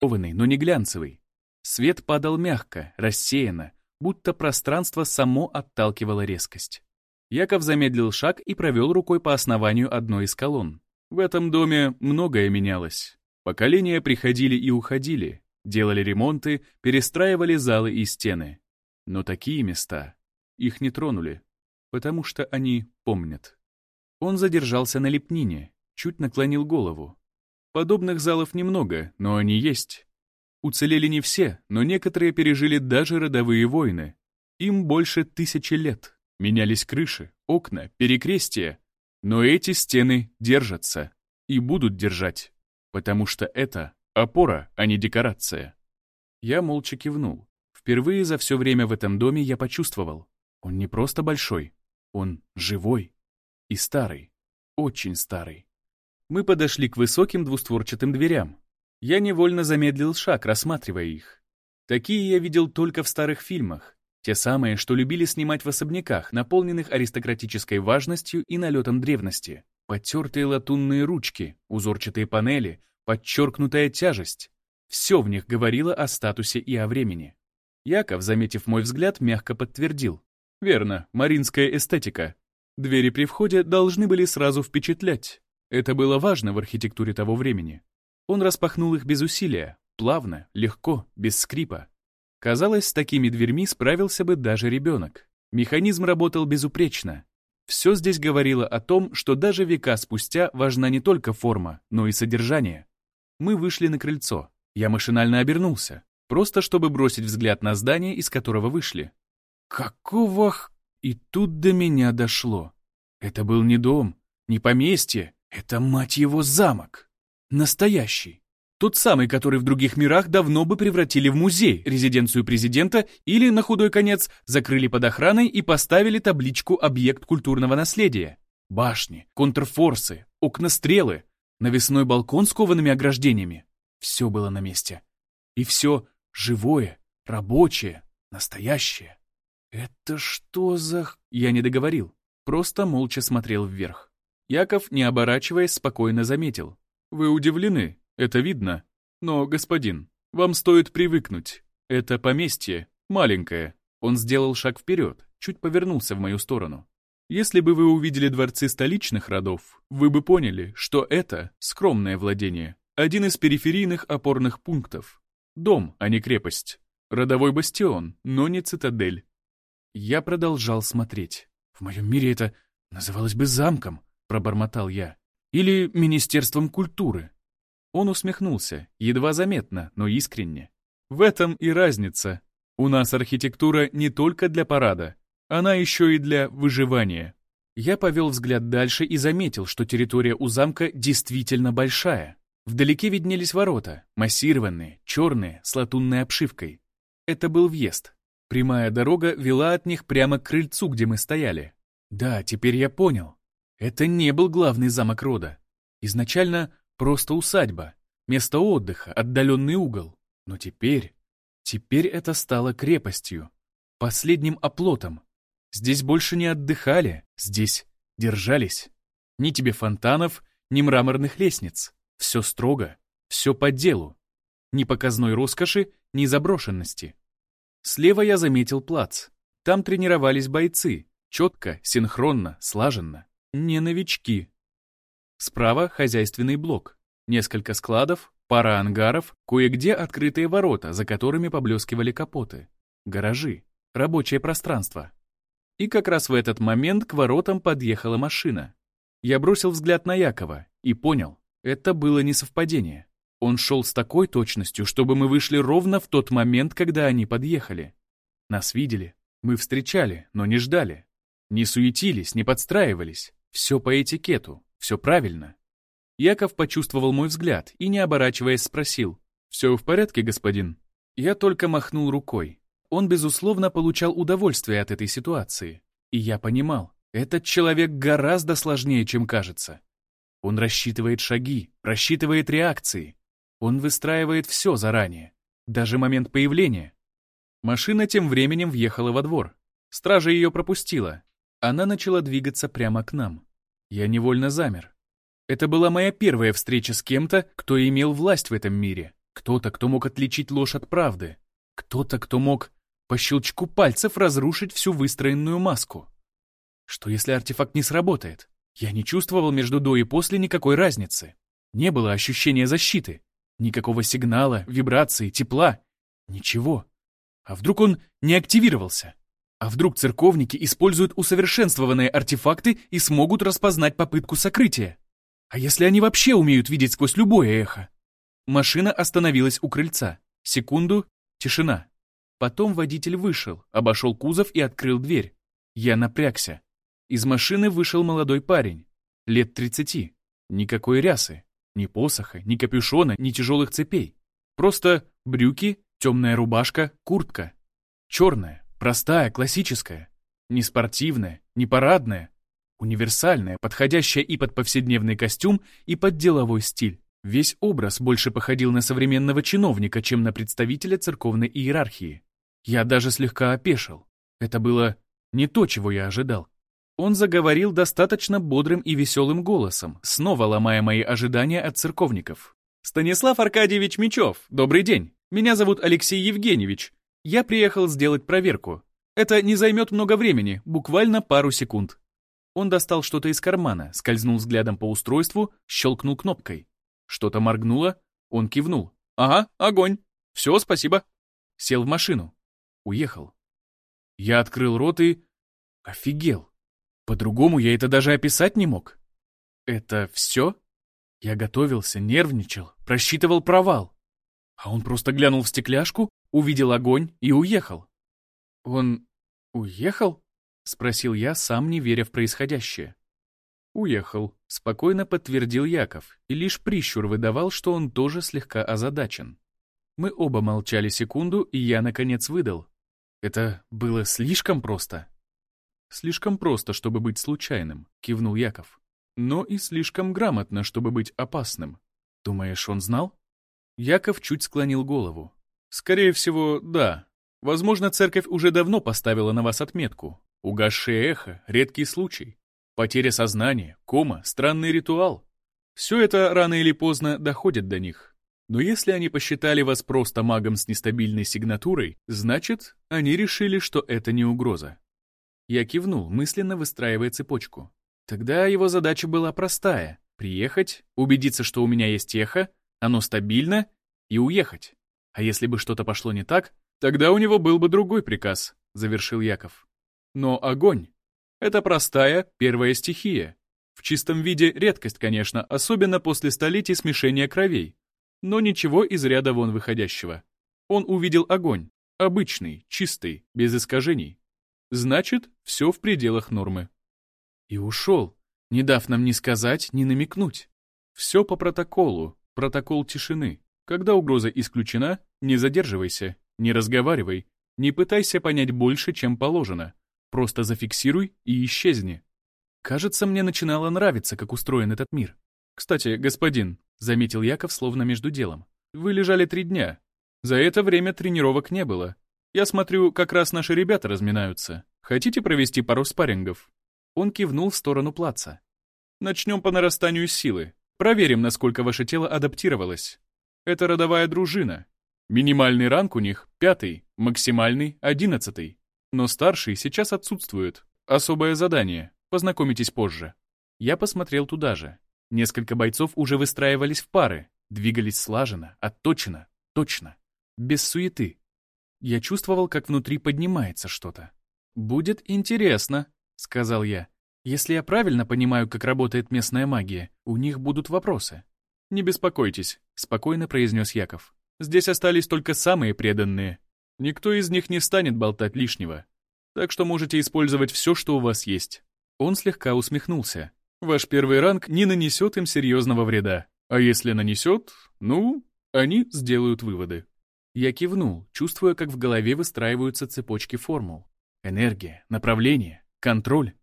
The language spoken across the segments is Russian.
кованый, но не глянцевый. Свет падал мягко, рассеянно, будто пространство само отталкивало резкость. Яков замедлил шаг и провел рукой по основанию одной из колонн. В этом доме многое менялось. Поколения приходили и уходили, делали ремонты, перестраивали залы и стены. Но такие места их не тронули, потому что они помнят. Он задержался на лепнине, чуть наклонил голову. Подобных залов немного, но они есть. Уцелели не все, но некоторые пережили даже родовые войны. Им больше тысячи лет. Менялись крыши, окна, перекрестия. Но эти стены держатся и будут держать, потому что это опора, а не декорация. Я молча кивнул. Впервые за все время в этом доме я почувствовал, он не просто большой, он живой и старый, очень старый. Мы подошли к высоким двустворчатым дверям. Я невольно замедлил шаг, рассматривая их. Такие я видел только в старых фильмах. Те самые, что любили снимать в особняках, наполненных аристократической важностью и налетом древности. Потертые латунные ручки, узорчатые панели, подчеркнутая тяжесть. Все в них говорило о статусе и о времени. Яков, заметив мой взгляд, мягко подтвердил. Верно, маринская эстетика. Двери при входе должны были сразу впечатлять. Это было важно в архитектуре того времени. Он распахнул их без усилия, плавно, легко, без скрипа. Казалось, с такими дверьми справился бы даже ребенок. Механизм работал безупречно. Все здесь говорило о том, что даже века спустя важна не только форма, но и содержание. Мы вышли на крыльцо. Я машинально обернулся, просто чтобы бросить взгляд на здание, из которого вышли. Какого х... И тут до меня дошло. Это был не дом, не поместье, это, мать его, замок. Настоящий. Тот самый, который в других мирах давно бы превратили в музей, резиденцию президента или, на худой конец, закрыли под охраной и поставили табличку «Объект культурного наследия». Башни, контрфорсы, окна-стрелы, навесной балкон с коваными ограждениями. Все было на месте. И все живое, рабочее, настоящее. «Это что за...» Я не договорил, просто молча смотрел вверх. Яков, не оборачиваясь, спокойно заметил. «Вы удивлены, это видно. Но, господин, вам стоит привыкнуть. Это поместье, маленькое». Он сделал шаг вперед, чуть повернулся в мою сторону. Если бы вы увидели дворцы столичных родов, вы бы поняли, что это скромное владение, один из периферийных опорных пунктов. Дом, а не крепость. Родовой бастион, но не цитадель. Я продолжал смотреть. В моем мире это называлось бы замком, пробормотал я. Или Министерством культуры. Он усмехнулся, едва заметно, но искренне. В этом и разница. У нас архитектура не только для парада, она еще и для выживания. Я повел взгляд дальше и заметил, что территория у замка действительно большая. Вдалеке виднелись ворота, массированные, черные, с латунной обшивкой. Это был въезд. Прямая дорога вела от них прямо к крыльцу, где мы стояли. Да, теперь я понял. Это не был главный замок рода. Изначально просто усадьба, место отдыха, отдаленный угол. Но теперь... Теперь это стало крепостью, последним оплотом. Здесь больше не отдыхали, здесь держались. Ни тебе фонтанов, ни мраморных лестниц. Все строго, все по делу. Ни показной роскоши, ни заброшенности. Слева я заметил плац. Там тренировались бойцы. Четко, синхронно, слаженно. Не новички. Справа хозяйственный блок. Несколько складов, пара ангаров, кое-где открытые ворота, за которыми поблескивали капоты. Гаражи. Рабочее пространство. И как раз в этот момент к воротам подъехала машина. Я бросил взгляд на Якова и понял, это было не совпадение. Он шел с такой точностью, чтобы мы вышли ровно в тот момент, когда они подъехали. Нас видели, мы встречали, но не ждали. Не суетились, не подстраивались. Все по этикету, все правильно. Яков почувствовал мой взгляд и, не оборачиваясь, спросил. «Все в порядке, господин?» Я только махнул рукой. Он, безусловно, получал удовольствие от этой ситуации. И я понимал, этот человек гораздо сложнее, чем кажется. Он рассчитывает шаги, рассчитывает реакции. Он выстраивает все заранее, даже момент появления. Машина тем временем въехала во двор. Стража ее пропустила. Она начала двигаться прямо к нам. Я невольно замер. Это была моя первая встреча с кем-то, кто имел власть в этом мире, Кто-то, кто мог отличить ложь от правды. Кто-то, кто мог по щелчку пальцев разрушить всю выстроенную маску. Что если артефакт не сработает? Я не чувствовал между до и после никакой разницы. Не было ощущения защиты. Никакого сигнала, вибрации, тепла. Ничего. А вдруг он не активировался? А вдруг церковники используют усовершенствованные артефакты и смогут распознать попытку сокрытия? А если они вообще умеют видеть сквозь любое эхо? Машина остановилась у крыльца. Секунду — тишина. Потом водитель вышел, обошел кузов и открыл дверь. Я напрягся. Из машины вышел молодой парень. Лет тридцати. Никакой рясы. Ни посоха, ни капюшона, ни тяжелых цепей. Просто брюки, темная рубашка, куртка. Черная, простая, классическая. Не спортивная, не парадная. Универсальная, подходящая и под повседневный костюм, и под деловой стиль. Весь образ больше походил на современного чиновника, чем на представителя церковной иерархии. Я даже слегка опешил. Это было не то, чего я ожидал. Он заговорил достаточно бодрым и веселым голосом, снова ломая мои ожидания от церковников. «Станислав Аркадьевич Мечев, добрый день. Меня зовут Алексей Евгеньевич. Я приехал сделать проверку. Это не займет много времени, буквально пару секунд». Он достал что-то из кармана, скользнул взглядом по устройству, щелкнул кнопкой. Что-то моргнуло, он кивнул. «Ага, огонь. Все, спасибо». Сел в машину. Уехал. Я открыл рот и... Офигел. По-другому я это даже описать не мог. Это все? Я готовился, нервничал, просчитывал провал. А он просто глянул в стекляшку, увидел огонь и уехал. Он уехал? Спросил я, сам не веря в происходящее. Уехал, спокойно подтвердил Яков, и лишь прищур выдавал, что он тоже слегка озадачен. Мы оба молчали секунду, и я, наконец, выдал. Это было слишком просто. «Слишком просто, чтобы быть случайным», — кивнул Яков. «Но и слишком грамотно, чтобы быть опасным. Думаешь, он знал?» Яков чуть склонил голову. «Скорее всего, да. Возможно, церковь уже давно поставила на вас отметку. Угасшее эхо — редкий случай. Потеря сознания, кома, странный ритуал. Все это рано или поздно доходит до них. Но если они посчитали вас просто магом с нестабильной сигнатурой, значит, они решили, что это не угроза. Я кивнул, мысленно выстраивая цепочку. Тогда его задача была простая — приехать, убедиться, что у меня есть эхо, оно стабильно, и уехать. А если бы что-то пошло не так, тогда у него был бы другой приказ, — завершил Яков. Но огонь — это простая первая стихия. В чистом виде редкость, конечно, особенно после столетий смешения кровей. Но ничего из ряда вон выходящего. Он увидел огонь, обычный, чистый, без искажений. Значит, все в пределах нормы. И ушел, не дав нам ни сказать, ни намекнуть. Все по протоколу, протокол тишины. Когда угроза исключена, не задерживайся, не разговаривай, не пытайся понять больше, чем положено. Просто зафиксируй и исчезни. Кажется, мне начинало нравиться, как устроен этот мир. Кстати, господин, заметил Яков словно между делом, вы лежали три дня. За это время тренировок не было. Я смотрю, как раз наши ребята разминаются. Хотите провести пару спаррингов?» Он кивнул в сторону плаца. «Начнем по нарастанию силы. Проверим, насколько ваше тело адаптировалось. Это родовая дружина. Минимальный ранг у них — пятый, максимальный — одиннадцатый. Но старший сейчас отсутствует. Особое задание. Познакомитесь позже». Я посмотрел туда же. Несколько бойцов уже выстраивались в пары, двигались слаженно, отточенно, точно, без суеты. Я чувствовал, как внутри поднимается что-то. «Будет интересно», — сказал я. «Если я правильно понимаю, как работает местная магия, у них будут вопросы». «Не беспокойтесь», — спокойно произнес Яков. «Здесь остались только самые преданные. Никто из них не станет болтать лишнего. Так что можете использовать все, что у вас есть». Он слегка усмехнулся. «Ваш первый ранг не нанесет им серьезного вреда. А если нанесет, ну, они сделают выводы». Я кивнул, чувствуя, как в голове выстраиваются цепочки формул. Энергия, направление, контроль.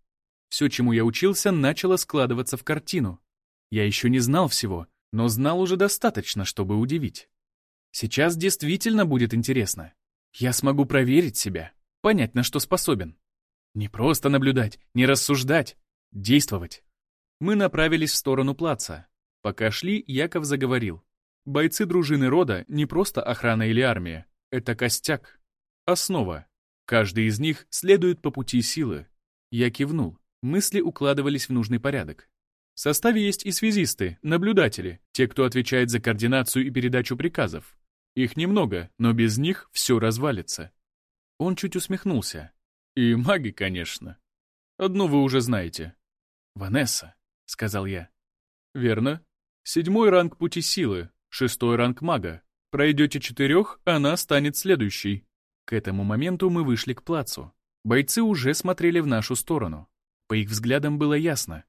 Все, чему я учился, начало складываться в картину. Я еще не знал всего, но знал уже достаточно, чтобы удивить. Сейчас действительно будет интересно. Я смогу проверить себя, понять, на что способен. Не просто наблюдать, не рассуждать, действовать. Мы направились в сторону плаца. Пока шли, Яков заговорил. Бойцы дружины рода не просто охрана или армия. Это костяк. Основа. Каждый из них следует по пути силы. Я кивнул. Мысли укладывались в нужный порядок. В составе есть и связисты, наблюдатели, те, кто отвечает за координацию и передачу приказов. Их немного, но без них все развалится. Он чуть усмехнулся. И маги, конечно. Одно вы уже знаете. «Ванесса», — сказал я. «Верно. Седьмой ранг пути силы, шестой ранг мага. Пройдете четырех, она станет следующей». К этому моменту мы вышли к плацу. Бойцы уже смотрели в нашу сторону. По их взглядам было ясно.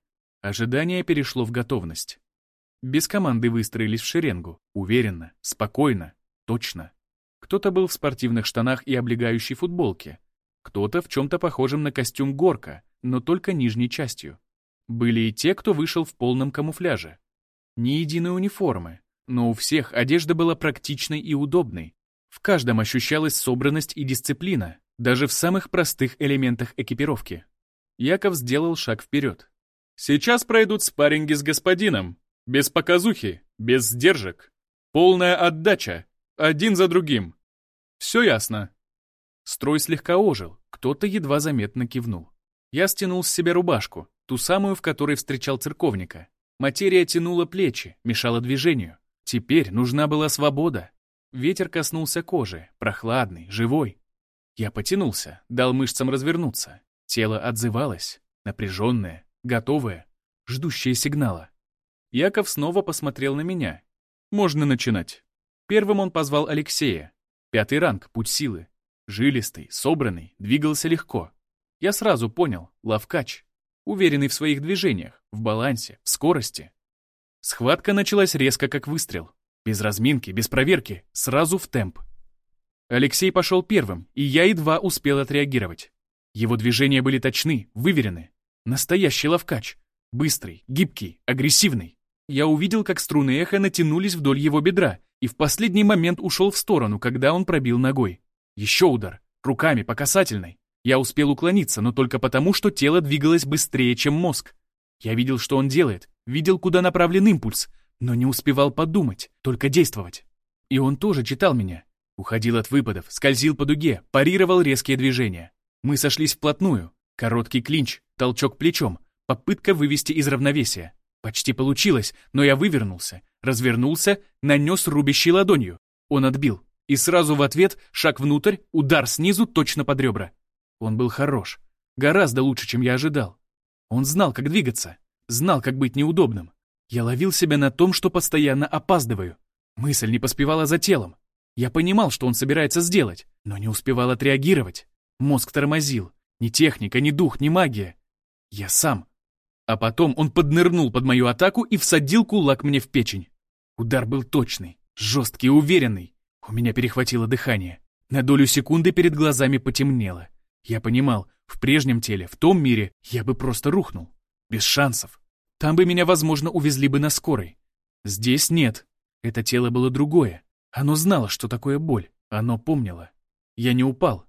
Ожидание перешло в готовность. Без команды выстроились в шеренгу. Уверенно, спокойно, точно. Кто-то был в спортивных штанах и облегающей футболке. Кто-то в чем-то похожем на костюм горка, но только нижней частью. Были и те, кто вышел в полном камуфляже. Ни единой униформы, но у всех одежда была практичной и удобной. В каждом ощущалась собранность и дисциплина, даже в самых простых элементах экипировки. Яков сделал шаг вперед. «Сейчас пройдут спарринги с господином. Без показухи, без сдержек. Полная отдача. Один за другим. Все ясно». Строй слегка ожил, кто-то едва заметно кивнул. Я стянул с себя рубашку, ту самую, в которой встречал церковника. Материя тянула плечи, мешала движению. Теперь нужна была свобода. Ветер коснулся кожи, прохладный, живой. Я потянулся, дал мышцам развернуться. Тело отзывалось, напряженное, готовое, ждущее сигнала. Яков снова посмотрел на меня. Можно начинать. Первым он позвал Алексея. Пятый ранг, путь силы. Жилистый, собранный, двигался легко. Я сразу понял, лавкач. Уверенный в своих движениях, в балансе, в скорости. Схватка началась резко, как выстрел. Без разминки, без проверки, сразу в темп. Алексей пошел первым, и я едва успел отреагировать. Его движения были точны, выверены. Настоящий ловкач. Быстрый, гибкий, агрессивный. Я увидел, как струны эха натянулись вдоль его бедра, и в последний момент ушел в сторону, когда он пробил ногой. Еще удар. Руками, по касательной. Я успел уклониться, но только потому, что тело двигалось быстрее, чем мозг. Я видел, что он делает, видел, куда направлен импульс, но не успевал подумать, только действовать. И он тоже читал меня. Уходил от выпадов, скользил по дуге, парировал резкие движения. Мы сошлись вплотную. Короткий клинч, толчок плечом, попытка вывести из равновесия. Почти получилось, но я вывернулся, развернулся, нанес рубящей ладонью. Он отбил. И сразу в ответ шаг внутрь, удар снизу точно под ребра. Он был хорош. Гораздо лучше, чем я ожидал. Он знал, как двигаться. Знал, как быть неудобным. Я ловил себя на том, что постоянно опаздываю. Мысль не поспевала за телом. Я понимал, что он собирается сделать, но не успевал отреагировать. Мозг тормозил. Ни техника, ни дух, ни магия. Я сам. А потом он поднырнул под мою атаку и всадил кулак мне в печень. Удар был точный, жесткий уверенный. У меня перехватило дыхание. На долю секунды перед глазами потемнело. Я понимал, в прежнем теле, в том мире, я бы просто рухнул. Без шансов. Там бы меня, возможно, увезли бы на скорой. Здесь нет. Это тело было другое. Оно знало, что такое боль. Оно помнило. Я не упал.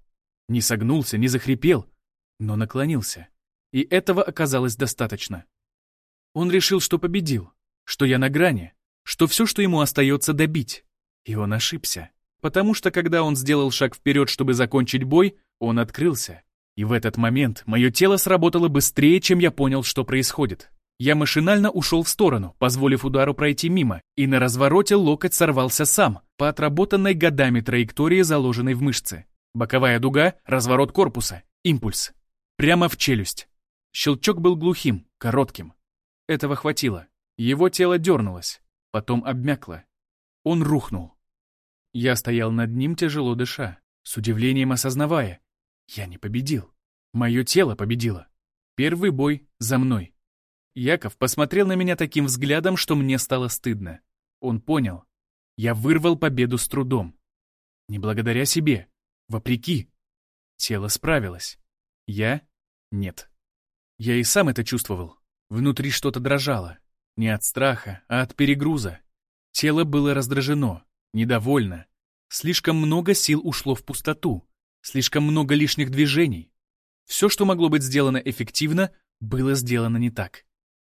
Не согнулся, не захрипел, но наклонился. И этого оказалось достаточно. Он решил, что победил, что я на грани, что все, что ему остается, добить. И он ошибся. Потому что, когда он сделал шаг вперед, чтобы закончить бой, он открылся. И в этот момент мое тело сработало быстрее, чем я понял, что происходит. Я машинально ушел в сторону, позволив удару пройти мимо, и на развороте локоть сорвался сам, по отработанной годами траектории, заложенной в мышце. Боковая дуга, разворот корпуса, импульс. Прямо в челюсть. Щелчок был глухим, коротким. Этого хватило. Его тело дернулось, потом обмякло. Он рухнул. Я стоял над ним, тяжело дыша, с удивлением осознавая. Я не победил. Мое тело победило. Первый бой за мной. Яков посмотрел на меня таким взглядом, что мне стало стыдно. Он понял. Я вырвал победу с трудом. Не благодаря себе. Вопреки. Тело справилось. Я — нет. Я и сам это чувствовал. Внутри что-то дрожало. Не от страха, а от перегруза. Тело было раздражено, недовольно. Слишком много сил ушло в пустоту. Слишком много лишних движений. Все, что могло быть сделано эффективно, было сделано не так.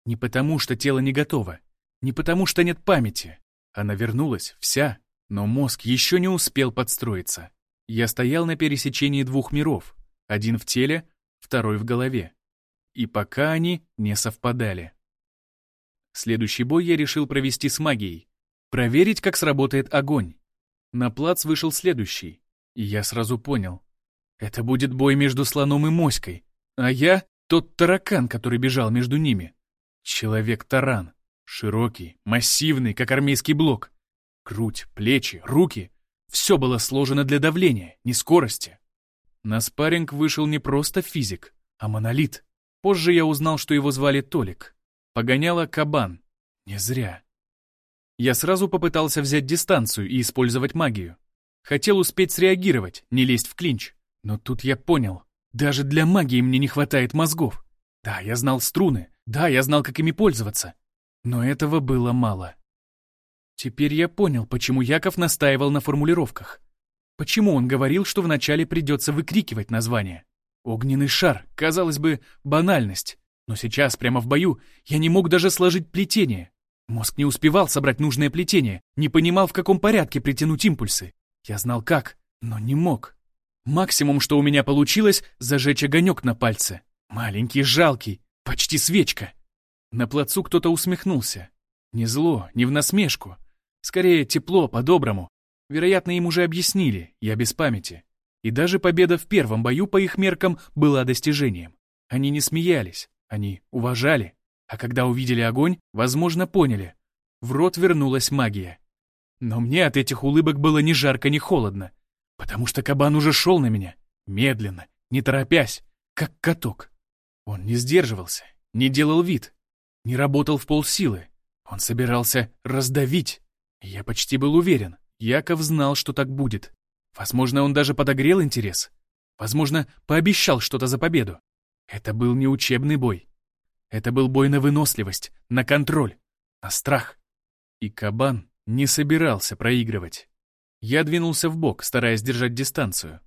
Не потому, что тело не готово, не потому, что нет памяти, Она вернулась, вся, но мозг еще не успел подстроиться. Я стоял на пересечении двух миров, один в теле, второй в голове. И пока они не совпадали. Следующий бой я решил провести с магией. Проверить, как сработает огонь. На плац вышел следующий. И я сразу понял. Это будет бой между слоном и моськой. А я — тот таракан, который бежал между ними. Человек-таран. Широкий, массивный, как армейский блок. Грудь, плечи, руки — все было сложено для давления, не скорости. На спарринг вышел не просто физик, а монолит. Позже я узнал, что его звали Толик. Погоняла кабан. Не зря. Я сразу попытался взять дистанцию и использовать магию. Хотел успеть среагировать, не лезть в клинч. Но тут я понял, даже для магии мне не хватает мозгов. Да, я знал струны, да, я знал, как ими пользоваться. Но этого было мало. Теперь я понял, почему Яков настаивал на формулировках. Почему он говорил, что вначале придется выкрикивать название. Огненный шар, казалось бы, банальность. Но сейчас, прямо в бою, я не мог даже сложить плетение. Мозг не успевал собрать нужное плетение, не понимал, в каком порядке притянуть импульсы. Я знал как, но не мог. Максимум, что у меня получилось, зажечь огонек на пальце. Маленький, жалкий, почти свечка. На плацу кто-то усмехнулся. Не зло, не в насмешку. Скорее, тепло, по-доброму. Вероятно, им уже объяснили, я без памяти. И даже победа в первом бою, по их меркам, была достижением. Они не смеялись, они уважали. А когда увидели огонь, возможно, поняли. В рот вернулась магия. Но мне от этих улыбок было ни жарко, ни холодно. Потому что кабан уже шел на меня. Медленно, не торопясь, как каток. Он не сдерживался, не делал вид, не работал в полсилы. Он собирался раздавить. Я почти был уверен. Яков знал, что так будет. Возможно, он даже подогрел интерес. Возможно, пообещал что-то за победу. Это был не учебный бой. Это был бой на выносливость, на контроль, на страх. И кабан не собирался проигрывать. Я двинулся в бок, стараясь держать дистанцию.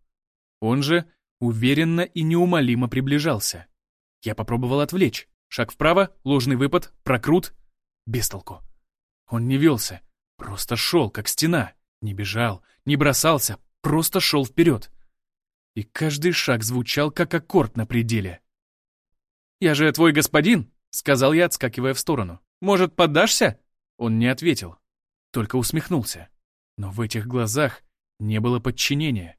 Он же уверенно и неумолимо приближался. Я попробовал отвлечь. Шаг вправо, ложный выпад, прокрут. Без толку. Он не велся, просто шел, как стена. Не бежал, не бросался, просто шел вперед. И каждый шаг звучал, как аккорд на пределе. «Я же твой господин», — сказал я, отскакивая в сторону. «Может, поддашься?» Он не ответил, только усмехнулся. Но в этих глазах не было подчинения.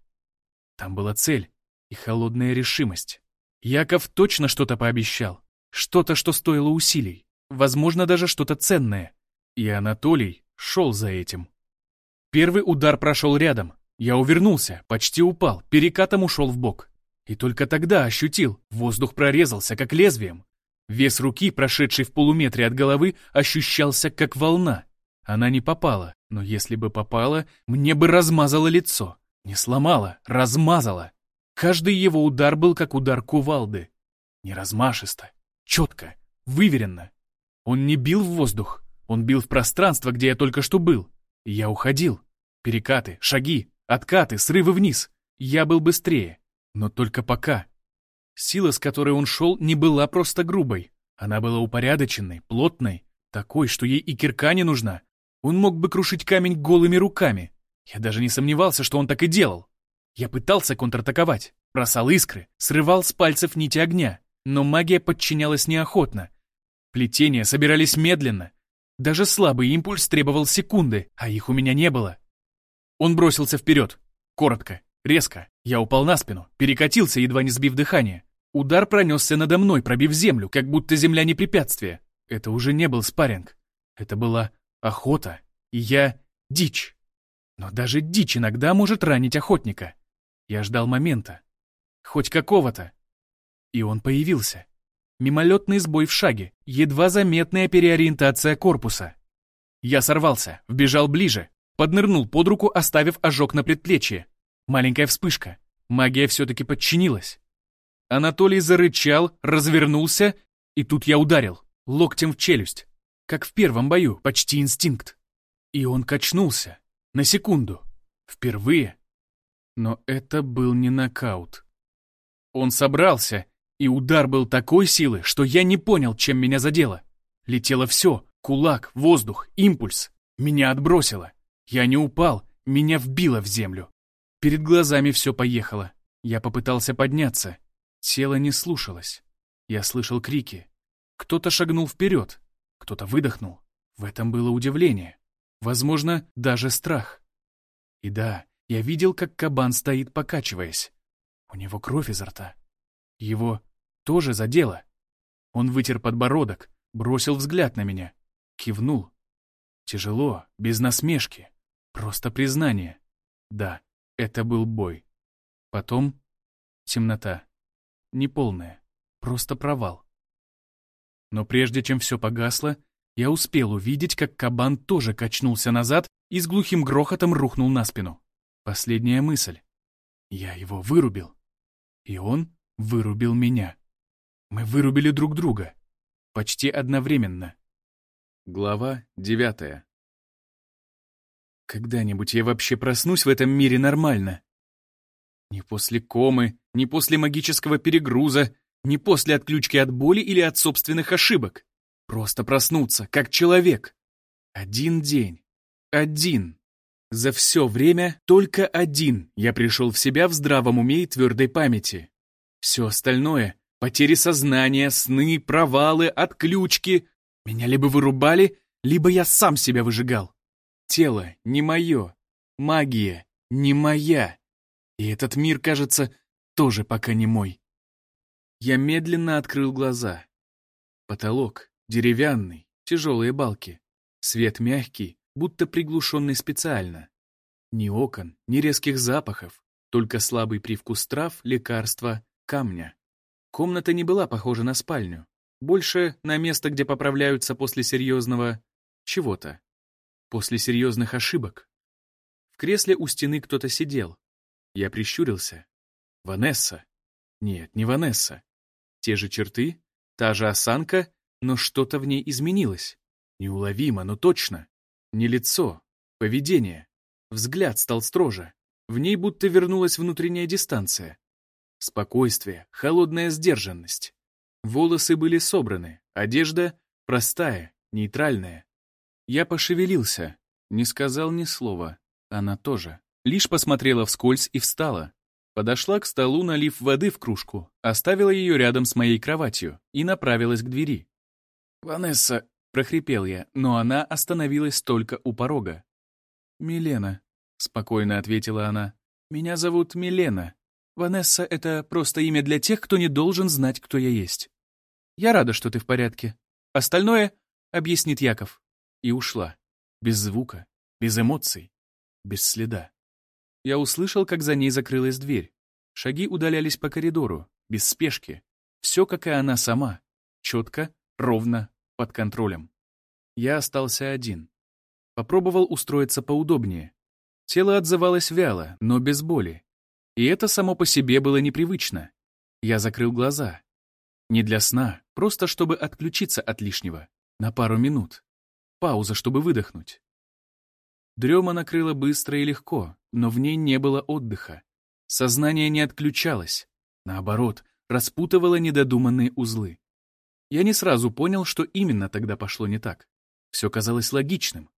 Там была цель и холодная решимость. Яков точно что-то пообещал. Что-то, что стоило усилий. Возможно, даже что-то ценное. И Анатолий шел за этим. Первый удар прошел рядом. Я увернулся, почти упал, перекатом ушел в бок. И только тогда ощутил, воздух прорезался, как лезвием. Вес руки, прошедший в полуметре от головы, ощущался, как волна. Она не попала, но если бы попала, мне бы размазало лицо. Не сломала, размазала. Каждый его удар был как удар кувалды. Не размашисто, четко, выверенно. Он не бил в воздух, он бил в пространство, где я только что был. Я уходил. Перекаты, шаги, откаты, срывы вниз. Я был быстрее, но только пока. Сила, с которой он шел, не была просто грубой. Она была упорядоченной, плотной, такой, что ей и кирка не нужна, он мог бы крушить камень голыми руками. Я даже не сомневался, что он так и делал. Я пытался контратаковать, бросал искры, срывал с пальцев нити огня, но магия подчинялась неохотно. Плетения собирались медленно. Даже слабый импульс требовал секунды, а их у меня не было. Он бросился вперед. Коротко, резко. Я упал на спину, перекатился, едва не сбив дыхание. Удар пронесся надо мной, пробив землю, как будто земля не препятствие. Это уже не был спарринг. Это была охота, и я — дичь. Но даже дичь иногда может ранить охотника. Я ждал момента. Хоть какого-то. И он появился. Мимолетный сбой в шаге, едва заметная переориентация корпуса. Я сорвался, вбежал ближе, поднырнул под руку, оставив ожог на предплечье. Маленькая вспышка. Магия все-таки подчинилась. Анатолий зарычал, развернулся, и тут я ударил, локтем в челюсть. Как в первом бою, почти инстинкт. И он качнулся. На секунду. Впервые. Но это был не нокаут. Он собрался, и удар был такой силы, что я не понял, чем меня задело. Летело все. Кулак, воздух, импульс. Меня отбросило. Я не упал, меня вбило в землю. Перед глазами все поехало. Я попытался подняться. Тело не слушалось. Я слышал крики. Кто-то шагнул вперед, кто-то выдохнул. В этом было удивление. Возможно, даже страх. И да, я видел, как кабан стоит, покачиваясь. У него кровь изо рта. Его тоже задело. Он вытер подбородок, бросил взгляд на меня, кивнул. Тяжело, без насмешки. Просто признание. Да, это был бой. Потом темнота. Неполная, просто провал. Но прежде чем все погасло, я успел увидеть, как кабан тоже качнулся назад и с глухим грохотом рухнул на спину. Последняя мысль. Я его вырубил. И он вырубил меня. Мы вырубили друг друга. Почти одновременно. Глава девятая. Когда-нибудь я вообще проснусь в этом мире нормально? Не после комы, не после магического перегруза, не после отключки от боли или от собственных ошибок. Просто проснуться, как человек. Один день. Один. За все время только один я пришел в себя в здравом уме и твердой памяти. Все остальное — потери сознания, сны, провалы, отключки — меня либо вырубали, либо я сам себя выжигал. Тело не мое, магия не моя. И этот мир, кажется, тоже пока не мой. Я медленно открыл глаза. Потолок деревянный, тяжелые балки. Свет мягкий, будто приглушенный специально. Ни окон, ни резких запахов, только слабый привкус трав, лекарства, камня. Комната не была похожа на спальню. Больше на место, где поправляются после серьезного... чего-то. После серьезных ошибок. В кресле у стены кто-то сидел. Я прищурился. Ванесса. Нет, не Ванесса. Те же черты, та же осанка, но что-то в ней изменилось. Неуловимо, но точно. Не лицо, поведение. Взгляд стал строже. В ней будто вернулась внутренняя дистанция. Спокойствие, холодная сдержанность. Волосы были собраны, одежда простая, нейтральная. Я пошевелился, не сказал ни слова. Она тоже. Лишь посмотрела вскользь и встала. Подошла к столу, налив воды в кружку, оставила ее рядом с моей кроватью и направилась к двери. «Ванесса!» — прохрипел я, но она остановилась только у порога. «Милена», — спокойно ответила она. «Меня зовут Милена. Ванесса — это просто имя для тех, кто не должен знать, кто я есть. Я рада, что ты в порядке. Остальное объяснит Яков». И ушла. Без звука, без эмоций, без следа. Я услышал, как за ней закрылась дверь. Шаги удалялись по коридору, без спешки. Все, как и она сама. Четко, ровно, под контролем. Я остался один. Попробовал устроиться поудобнее. Тело отзывалось вяло, но без боли. И это само по себе было непривычно. Я закрыл глаза. Не для сна, просто чтобы отключиться от лишнего. На пару минут. Пауза, чтобы выдохнуть. Дрема накрыла быстро и легко, но в ней не было отдыха. Сознание не отключалось. Наоборот, распутывало недодуманные узлы. Я не сразу понял, что именно тогда пошло не так. Все казалось логичным.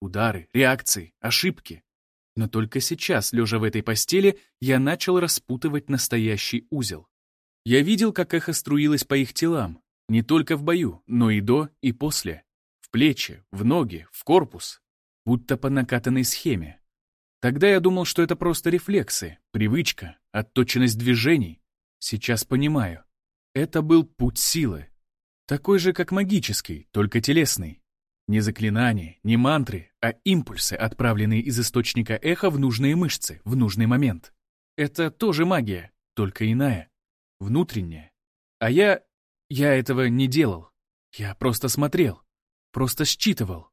Удары, реакции, ошибки. Но только сейчас, лежа в этой постели, я начал распутывать настоящий узел. Я видел, как эхо струилось по их телам, не только в бою, но и до, и после. В плечи, в ноги, в корпус, будто по накатанной схеме. Тогда я думал, что это просто рефлексы, привычка, отточенность движений. Сейчас понимаю. Это был путь силы. Такой же, как магический, только телесный. Не заклинания, не мантры, а импульсы, отправленные из источника эха в нужные мышцы, в нужный момент. Это тоже магия, только иная, внутренняя. А я... я этого не делал. Я просто смотрел, просто считывал.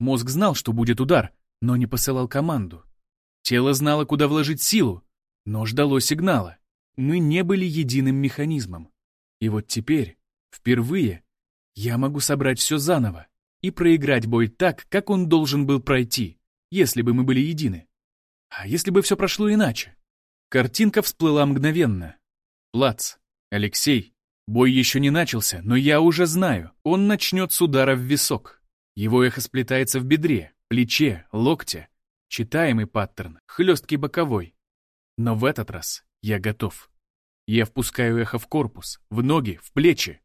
Мозг знал, что будет удар, но не посылал команду. Тело знало, куда вложить силу, но ждало сигнала. Мы не были единым механизмом. И вот теперь, впервые, я могу собрать все заново и проиграть бой так, как он должен был пройти, если бы мы были едины. А если бы все прошло иначе? Картинка всплыла мгновенно. Плац. Алексей. Бой еще не начался, но я уже знаю, он начнет с удара в висок. Его эхо сплетается в бедре, плече, локте. Читаемый паттерн, хлесткий боковой. Но в этот раз я готов. Я впускаю эхо в корпус, в ноги, в плечи.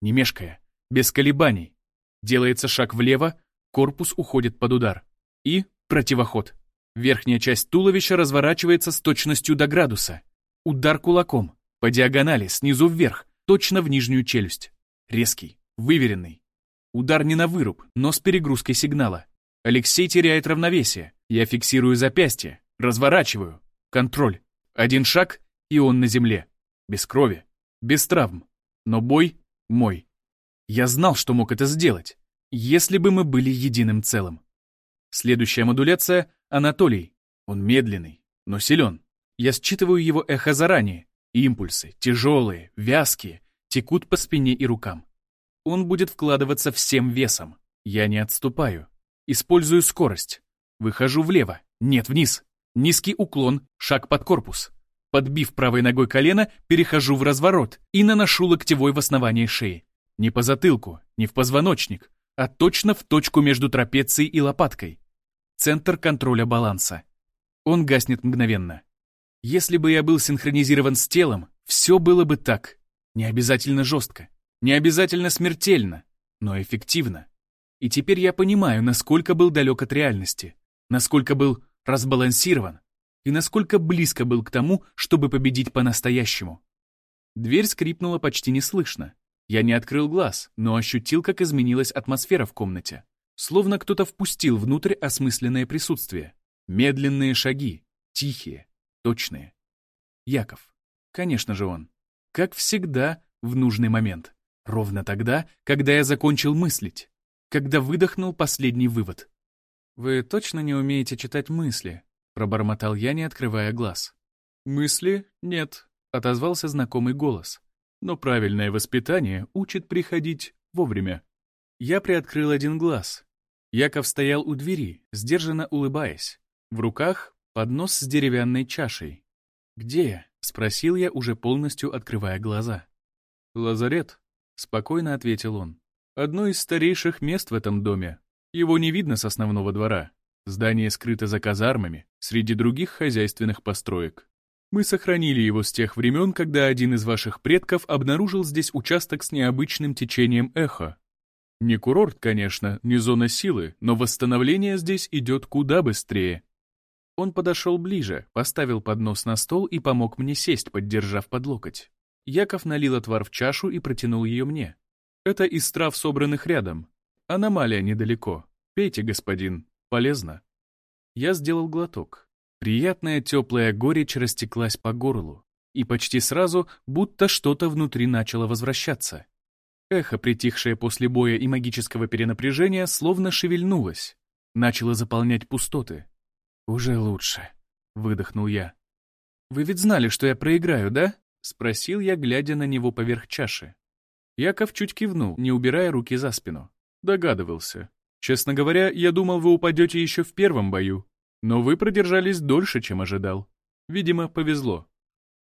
Не мешкая, без колебаний. Делается шаг влево, корпус уходит под удар. И противоход. Верхняя часть туловища разворачивается с точностью до градуса. Удар кулаком, по диагонали, снизу вверх, точно в нижнюю челюсть. Резкий, выверенный. Удар не на выруб, но с перегрузкой сигнала. Алексей теряет равновесие. Я фиксирую запястье, разворачиваю. Контроль. Один шаг, и он на земле. Без крови, без травм. Но бой мой. Я знал, что мог это сделать, если бы мы были единым целым. Следующая модуляция — Анатолий. Он медленный, но силен. Я считываю его эхо заранее. Импульсы, тяжелые, вязкие, текут по спине и рукам. Он будет вкладываться всем весом. Я не отступаю. Использую скорость. Выхожу влево, нет, вниз. Низкий уклон, шаг под корпус. Подбив правой ногой колено, перехожу в разворот и наношу локтевой в основание шеи. Не по затылку, не в позвоночник, а точно в точку между трапецией и лопаткой. Центр контроля баланса. Он гаснет мгновенно. Если бы я был синхронизирован с телом, все было бы так. Не обязательно жестко, не обязательно смертельно, но эффективно. И теперь я понимаю, насколько был далек от реальности, насколько был разбалансирован, и насколько близко был к тому, чтобы победить по-настоящему. Дверь скрипнула почти неслышно. Я не открыл глаз, но ощутил, как изменилась атмосфера в комнате. Словно кто-то впустил внутрь осмысленное присутствие. Медленные шаги, тихие, точные. Яков. Конечно же он. Как всегда, в нужный момент. Ровно тогда, когда я закончил мыслить. Когда выдохнул последний вывод. «Вы точно не умеете читать мысли?» Пробормотал я, не открывая глаз. «Мысли? Нет», — отозвался знакомый голос. «Но правильное воспитание учит приходить вовремя». Я приоткрыл один глаз. Яков стоял у двери, сдержанно улыбаясь. В руках поднос с деревянной чашей. «Где я?» — спросил я, уже полностью открывая глаза. «Лазарет», — спокойно ответил он. «Одно из старейших мест в этом доме. Его не видно с основного двора. Здание скрыто за казармами, среди других хозяйственных построек. Мы сохранили его с тех времен, когда один из ваших предков обнаружил здесь участок с необычным течением эхо. Не курорт, конечно, не зона силы, но восстановление здесь идет куда быстрее. Он подошел ближе, поставил поднос на стол и помог мне сесть, поддержав под локоть. Яков налил отвар в чашу и протянул ее мне. Это из трав, собранных рядом. Аномалия недалеко. Пейте, господин. Полезно. Я сделал глоток. Приятная теплая горечь растеклась по горлу. И почти сразу, будто что-то внутри начало возвращаться. Эхо, притихшее после боя и магического перенапряжения, словно шевельнулось. Начало заполнять пустоты. «Уже лучше», — выдохнул я. «Вы ведь знали, что я проиграю, да?» — спросил я, глядя на него поверх чаши. Яков чуть кивнул, не убирая руки за спину. Догадывался. Честно говоря, я думал, вы упадете еще в первом бою. Но вы продержались дольше, чем ожидал. Видимо, повезло.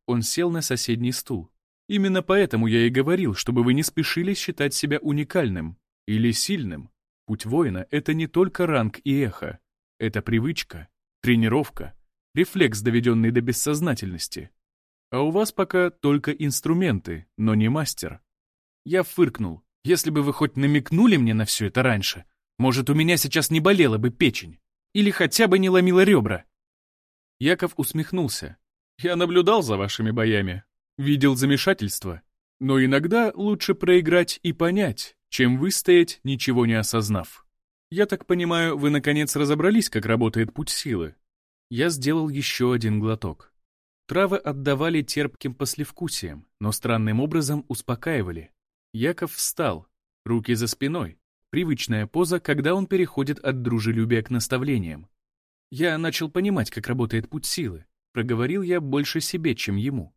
Он сел на соседний стул. Именно поэтому я и говорил, чтобы вы не спешили считать себя уникальным или сильным. Путь воина — это не только ранг и эхо. Это привычка, тренировка, рефлекс, доведенный до бессознательности. А у вас пока только инструменты, но не мастер. Я фыркнул. Если бы вы хоть намекнули мне на все это раньше, может, у меня сейчас не болела бы печень. Или хотя бы не ломила ребра. Яков усмехнулся. Я наблюдал за вашими боями. Видел замешательство. Но иногда лучше проиграть и понять, чем выстоять, ничего не осознав. Я так понимаю, вы наконец разобрались, как работает путь силы. Я сделал еще один глоток. Травы отдавали терпким послевкусием, но странным образом успокаивали. Яков встал, руки за спиной, Привычная поза, когда он переходит от дружелюбия к наставлениям. Я начал понимать, как работает путь силы. Проговорил я больше себе, чем ему.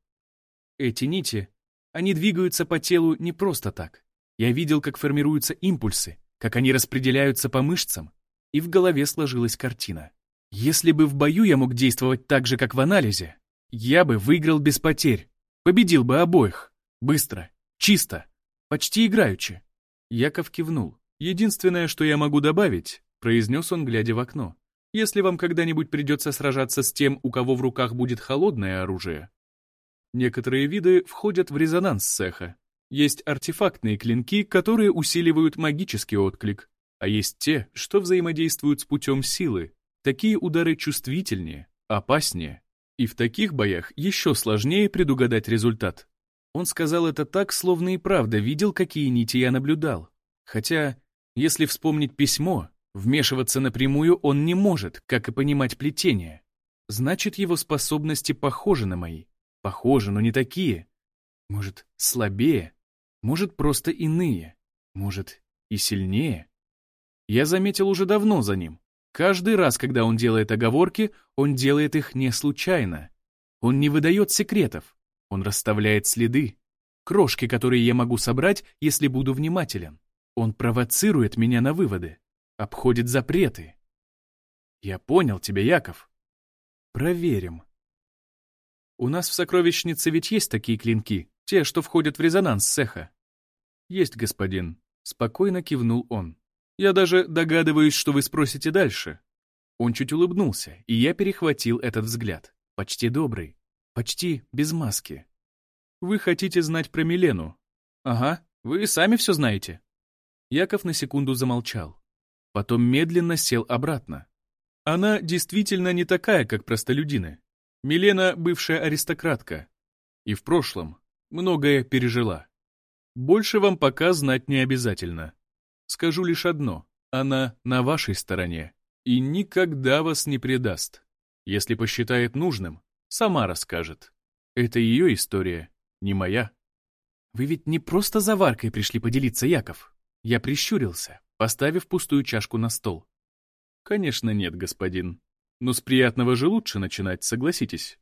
Эти нити, они двигаются по телу не просто так. Я видел, как формируются импульсы, как они распределяются по мышцам, и в голове сложилась картина. Если бы в бою я мог действовать так же, как в анализе, я бы выиграл без потерь, победил бы обоих, быстро, чисто, почти играючи. Яков кивнул. Единственное, что я могу добавить, — произнес он, глядя в окно. «Если вам когда-нибудь придется сражаться с тем, у кого в руках будет холодное оружие, некоторые виды входят в резонанс цеха. Есть артефактные клинки, которые усиливают магический отклик, а есть те, что взаимодействуют с путем силы. Такие удары чувствительнее, опаснее, и в таких боях еще сложнее предугадать результат. Он сказал это так, словно и правда видел, какие нити я наблюдал. Хотя, если вспомнить письмо, вмешиваться напрямую он не может, как и понимать плетение. Значит, его способности похожи на мои. Похожи, но не такие. Может, слабее? Может, просто иные? Может, и сильнее? Я заметил уже давно за ним. Каждый раз, когда он делает оговорки, он делает их не случайно. Он не выдает секретов. Он расставляет следы. Крошки, которые я могу собрать, если буду внимателен. Он провоцирует меня на выводы. Обходит запреты. Я понял тебя, Яков. Проверим. У нас в сокровищнице ведь есть такие клинки, те, что входят в резонанс цеха. Есть, господин. Спокойно кивнул он. Я даже догадываюсь, что вы спросите дальше. Он чуть улыбнулся, и я перехватил этот взгляд. Почти добрый, почти без маски. Вы хотите знать про Милену? Ага, вы сами все знаете. Яков на секунду замолчал. Потом медленно сел обратно. Она действительно не такая, как простолюдины. Милена — бывшая аристократка. И в прошлом многое пережила. Больше вам пока знать не обязательно. Скажу лишь одно. Она на вашей стороне и никогда вас не предаст. Если посчитает нужным, сама расскажет. Это ее история, не моя. Вы ведь не просто заваркой пришли поделиться, Яков. Я прищурился, поставив пустую чашку на стол. Конечно, нет, господин. Но с приятного же лучше начинать, согласитесь.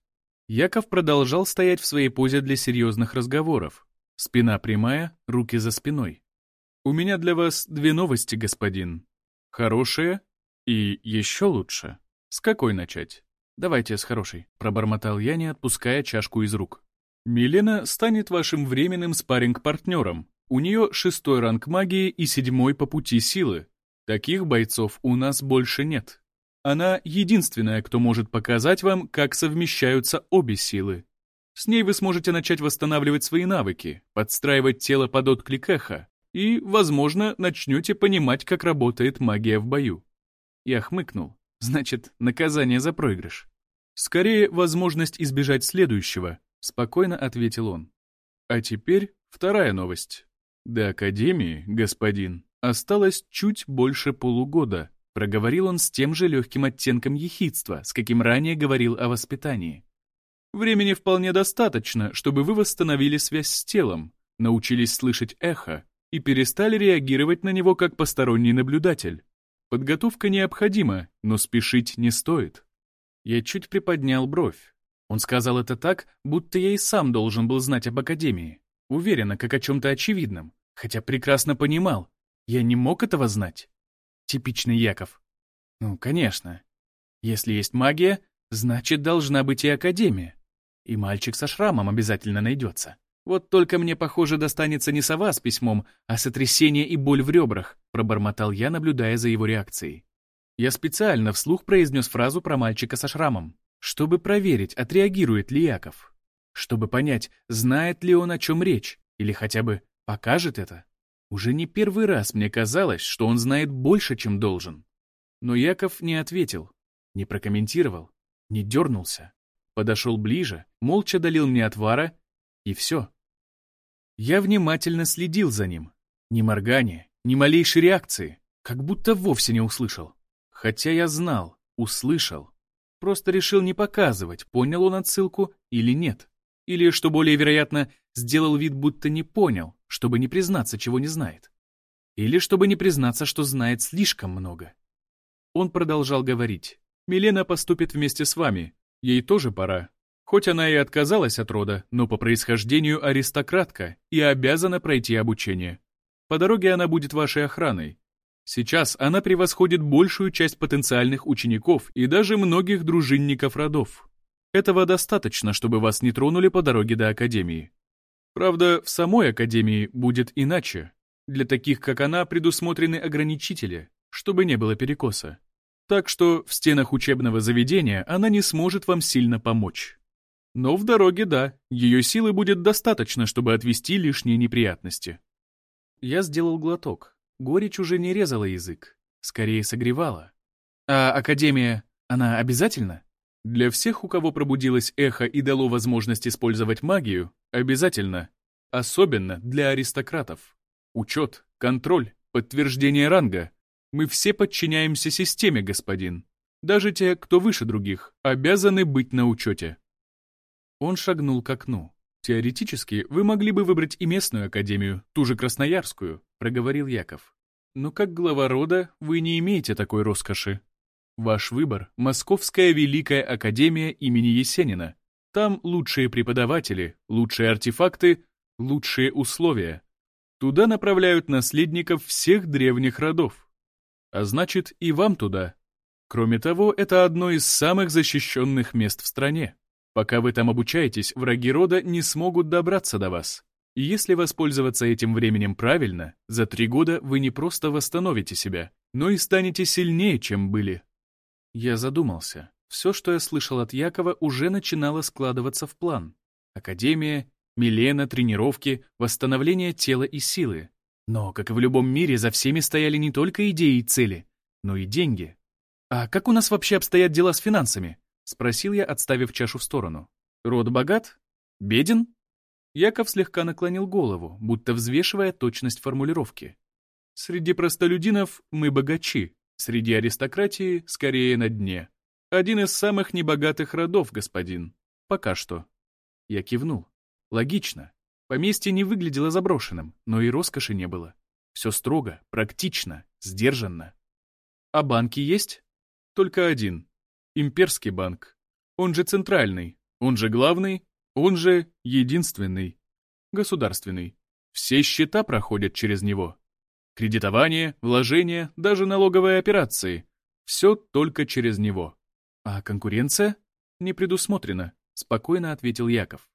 Яков продолжал стоять в своей позе для серьезных разговоров. Спина прямая, руки за спиной. «У меня для вас две новости, господин. Хорошая и еще лучше. С какой начать?» «Давайте с хорошей», — пробормотал я, не отпуская чашку из рук. «Милена станет вашим временным спарринг-партнером. У нее шестой ранг магии и седьмой по пути силы. Таких бойцов у нас больше нет. Она единственная, кто может показать вам, как совмещаются обе силы. С ней вы сможете начать восстанавливать свои навыки, подстраивать тело под отклик эха, и, возможно, начнете понимать, как работает магия в бою. Я хмыкнул. Значит, наказание за проигрыш. Скорее, возможность избежать следующего, спокойно ответил он. А теперь вторая новость. До Академии, господин, осталось чуть больше полугода, проговорил он с тем же легким оттенком ехидства, с каким ранее говорил о воспитании. Времени вполне достаточно, чтобы вы восстановили связь с телом, научились слышать эхо, и перестали реагировать на него как посторонний наблюдатель. Подготовка необходима, но спешить не стоит. Я чуть приподнял бровь. Он сказал это так, будто я и сам должен был знать об Академии. Уверенно, как о чем-то очевидном. Хотя прекрасно понимал, я не мог этого знать. Типичный Яков. Ну, конечно. Если есть магия, значит, должна быть и Академия. И мальчик со шрамом обязательно найдется. «Вот только мне, похоже, достанется не сова с письмом, а сотрясение и боль в ребрах», пробормотал я, наблюдая за его реакцией. Я специально вслух произнес фразу про мальчика со шрамом, чтобы проверить, отреагирует ли Яков. Чтобы понять, знает ли он, о чем речь, или хотя бы покажет это. Уже не первый раз мне казалось, что он знает больше, чем должен. Но Яков не ответил, не прокомментировал, не дернулся. Подошел ближе, молча долил мне отвара, и все. Я внимательно следил за ним. Ни моргания, ни малейшей реакции, как будто вовсе не услышал. Хотя я знал, услышал. Просто решил не показывать, понял он отсылку или нет. Или, что более вероятно, сделал вид, будто не понял, чтобы не признаться, чего не знает. Или чтобы не признаться, что знает слишком много. Он продолжал говорить. «Милена поступит вместе с вами. Ей тоже пора. Хоть она и отказалась от рода, но по происхождению аристократка и обязана пройти обучение. По дороге она будет вашей охраной. Сейчас она превосходит большую часть потенциальных учеников и даже многих дружинников родов. Этого достаточно, чтобы вас не тронули по дороге до Академии. Правда, в самой Академии будет иначе. Для таких, как она, предусмотрены ограничители, чтобы не было перекоса. Так что в стенах учебного заведения она не сможет вам сильно помочь. Но в дороге, да, ее силы будет достаточно, чтобы отвести лишние неприятности. Я сделал глоток. Горечь уже не резала язык, скорее согревала. А Академия, она обязательно? Для всех, у кого пробудилось эхо и дало возможность использовать магию, обязательно. Особенно для аристократов. Учет, контроль, подтверждение ранга. Мы все подчиняемся системе, господин. Даже те, кто выше других, обязаны быть на учете. Он шагнул к окну. «Теоретически, вы могли бы выбрать и местную академию, ту же Красноярскую», — проговорил Яков. «Но как глава рода вы не имеете такой роскоши. Ваш выбор — Московская Великая Академия имени Есенина. Там лучшие преподаватели, лучшие артефакты, лучшие условия. Туда направляют наследников всех древних родов. А значит, и вам туда. Кроме того, это одно из самых защищенных мест в стране. Пока вы там обучаетесь, враги рода не смогут добраться до вас. И если воспользоваться этим временем правильно, за три года вы не просто восстановите себя, но и станете сильнее, чем были. Я задумался. Все, что я слышал от Якова, уже начинало складываться в план. Академия, Милена, тренировки, восстановление тела и силы. Но, как и в любом мире, за всеми стояли не только идеи и цели, но и деньги. А как у нас вообще обстоят дела с финансами? — спросил я, отставив чашу в сторону. «Род богат? Беден?» Яков слегка наклонил голову, будто взвешивая точность формулировки. «Среди простолюдинов мы богачи, среди аристократии скорее на дне. Один из самых небогатых родов, господин. Пока что». Я кивнул. «Логично. Поместье не выглядело заброшенным, но и роскоши не было. Все строго, практично, сдержанно. А банки есть? Только один. Имперский банк. Он же центральный, он же главный, он же единственный. Государственный. Все счета проходят через него. Кредитование, вложения, даже налоговые операции. Все только через него. А конкуренция? Не предусмотрена, спокойно ответил Яков.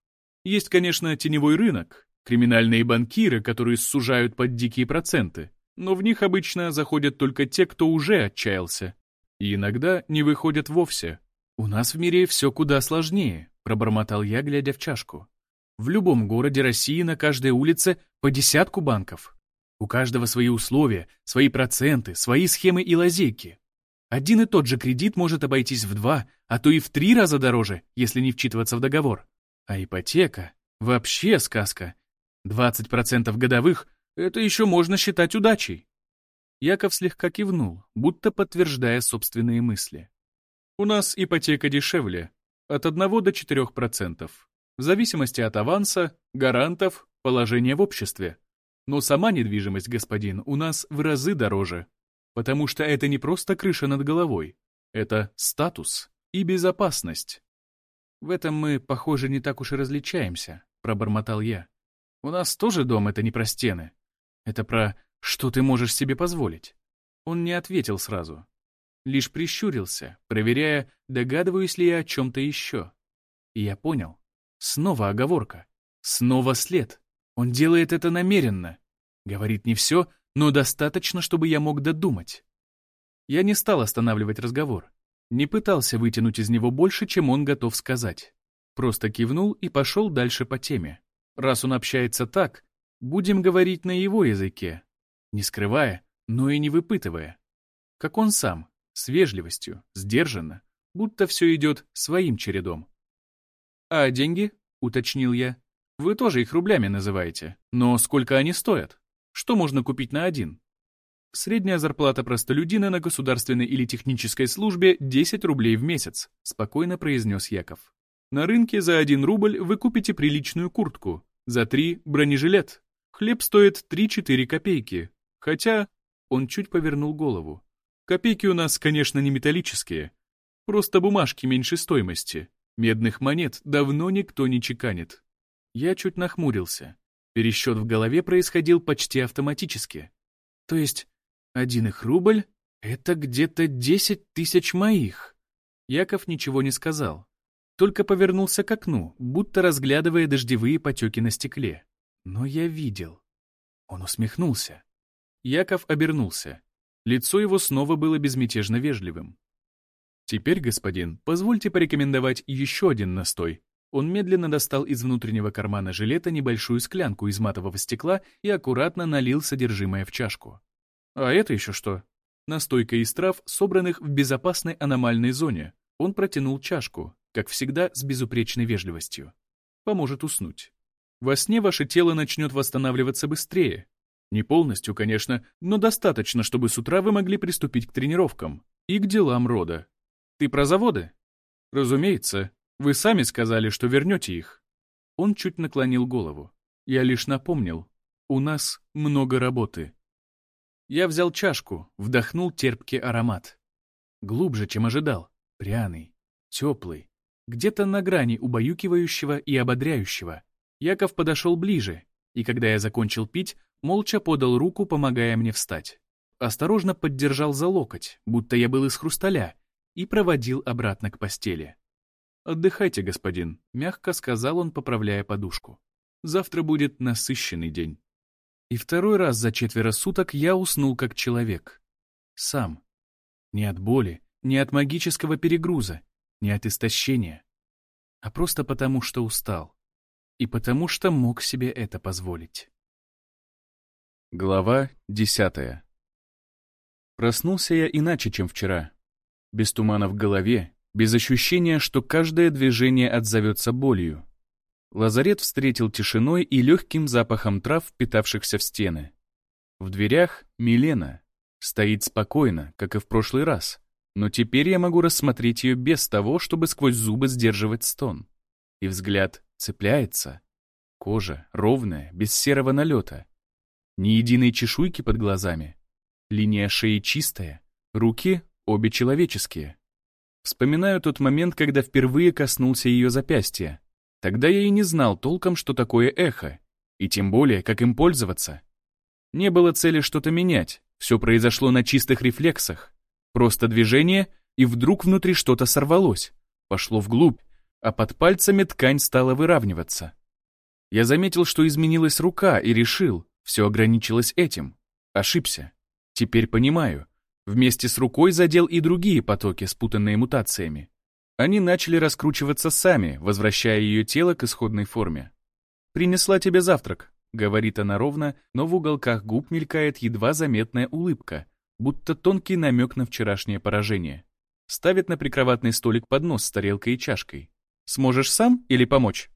Есть, конечно, теневой рынок, криминальные банкиры, которые сужают под дикие проценты, но в них обычно заходят только те, кто уже отчаялся. И иногда не выходят вовсе. «У нас в мире все куда сложнее», — пробормотал я, глядя в чашку. «В любом городе России на каждой улице по десятку банков. У каждого свои условия, свои проценты, свои схемы и лазейки. Один и тот же кредит может обойтись в два, а то и в три раза дороже, если не вчитываться в договор. А ипотека — вообще сказка. 20% годовых — это еще можно считать удачей. Яков слегка кивнул, будто подтверждая собственные мысли. «У нас ипотека дешевле, от 1 до 4%, в зависимости от аванса, гарантов, положения в обществе. Но сама недвижимость, господин, у нас в разы дороже, потому что это не просто крыша над головой, это статус и безопасность». «В этом мы, похоже, не так уж и различаемся», — пробормотал я. «У нас тоже дом — это не про стены. Это про что ты можешь себе позволить? Он не ответил сразу. Лишь прищурился, проверяя, догадываюсь ли я о чем-то еще. И я понял. Снова оговорка. Снова след. Он делает это намеренно. Говорит не все, но достаточно, чтобы я мог додумать. Я не стал останавливать разговор. Не пытался вытянуть из него больше, чем он готов сказать. Просто кивнул и пошел дальше по теме. Раз он общается так, будем говорить на его языке, не скрывая, но и не выпытывая. Как он сам, с вежливостью, сдержанно, будто все идет своим чередом. «А деньги?» — уточнил я. «Вы тоже их рублями называете. Но сколько они стоят? Что можно купить на один?» Средняя зарплата простолюдина на государственной или технической службе 10 рублей в месяц, спокойно произнес Яков. На рынке за 1 рубль вы купите приличную куртку, за 3 бронежилет. Хлеб стоит 3-4 копейки, Хотя он чуть повернул голову. Копейки у нас, конечно, не металлические. Просто бумажки меньшей стоимости. Медных монет давно никто не чеканит. Я чуть нахмурился. Пересчет в голове происходил почти автоматически. То есть один их рубль — это где-то десять тысяч моих. Яков ничего не сказал. Только повернулся к окну, будто разглядывая дождевые потеки на стекле. Но я видел. Он усмехнулся. Яков обернулся. Лицо его снова было безмятежно вежливым. «Теперь, господин, позвольте порекомендовать еще один настой». Он медленно достал из внутреннего кармана жилета небольшую склянку из матового стекла и аккуратно налил содержимое в чашку. «А это еще что?» Настойка из трав, собранных в безопасной аномальной зоне. Он протянул чашку, как всегда, с безупречной вежливостью. Поможет уснуть. Во сне ваше тело начнет восстанавливаться быстрее. Не полностью, конечно, но достаточно, чтобы с утра вы могли приступить к тренировкам и к делам рода. Ты про заводы? Разумеется. Вы сами сказали, что вернете их. Он чуть наклонил голову. Я лишь напомнил. У нас много работы. Я взял чашку, вдохнул терпкий аромат. Глубже, чем ожидал. Пряный, теплый, где-то на грани убаюкивающего и ободряющего. Яков подошел ближе, и когда я закончил пить, молча подал руку, помогая мне встать. Осторожно поддержал за локоть, будто я был из хрусталя, и проводил обратно к постели. «Отдыхайте, господин», — мягко сказал он, поправляя подушку. «Завтра будет насыщенный день». И второй раз за четверо суток я уснул как человек. Сам. Не от боли, не от магического перегруза, не от истощения, а просто потому, что устал. И потому, что мог себе это позволить. Глава десятая. Проснулся я иначе, чем вчера. Без тумана в голове, без ощущения, что каждое движение отзовется болью. Лазарет встретил тишиной и легким запахом трав, впитавшихся в стены. В дверях Милена. Стоит спокойно, как и в прошлый раз, но теперь я могу рассмотреть ее без того, чтобы сквозь зубы сдерживать стон. И взгляд цепляется. Кожа ровная, без серого налета. Ни единой чешуйки под глазами. Линия шеи чистая, руки обе человеческие. Вспоминаю тот момент, когда впервые коснулся ее запястья. Тогда я и не знал толком, что такое эхо, и тем более, как им пользоваться. Не было цели что-то менять, все произошло на чистых рефлексах. Просто движение, и вдруг внутри что-то сорвалось, пошло вглубь, а под пальцами ткань стала выравниваться. Я заметил, что изменилась рука, и решил, все ограничилось этим. Ошибся. Теперь понимаю. Вместе с рукой задел и другие потоки, спутанные мутациями. Они начали раскручиваться сами, возвращая ее тело к исходной форме. «Принесла тебе завтрак», — говорит она ровно, но в уголках губ мелькает едва заметная улыбка, будто тонкий намек на вчерашнее поражение. Ставит на прикроватный столик поднос с тарелкой и чашкой. «Сможешь сам или помочь?»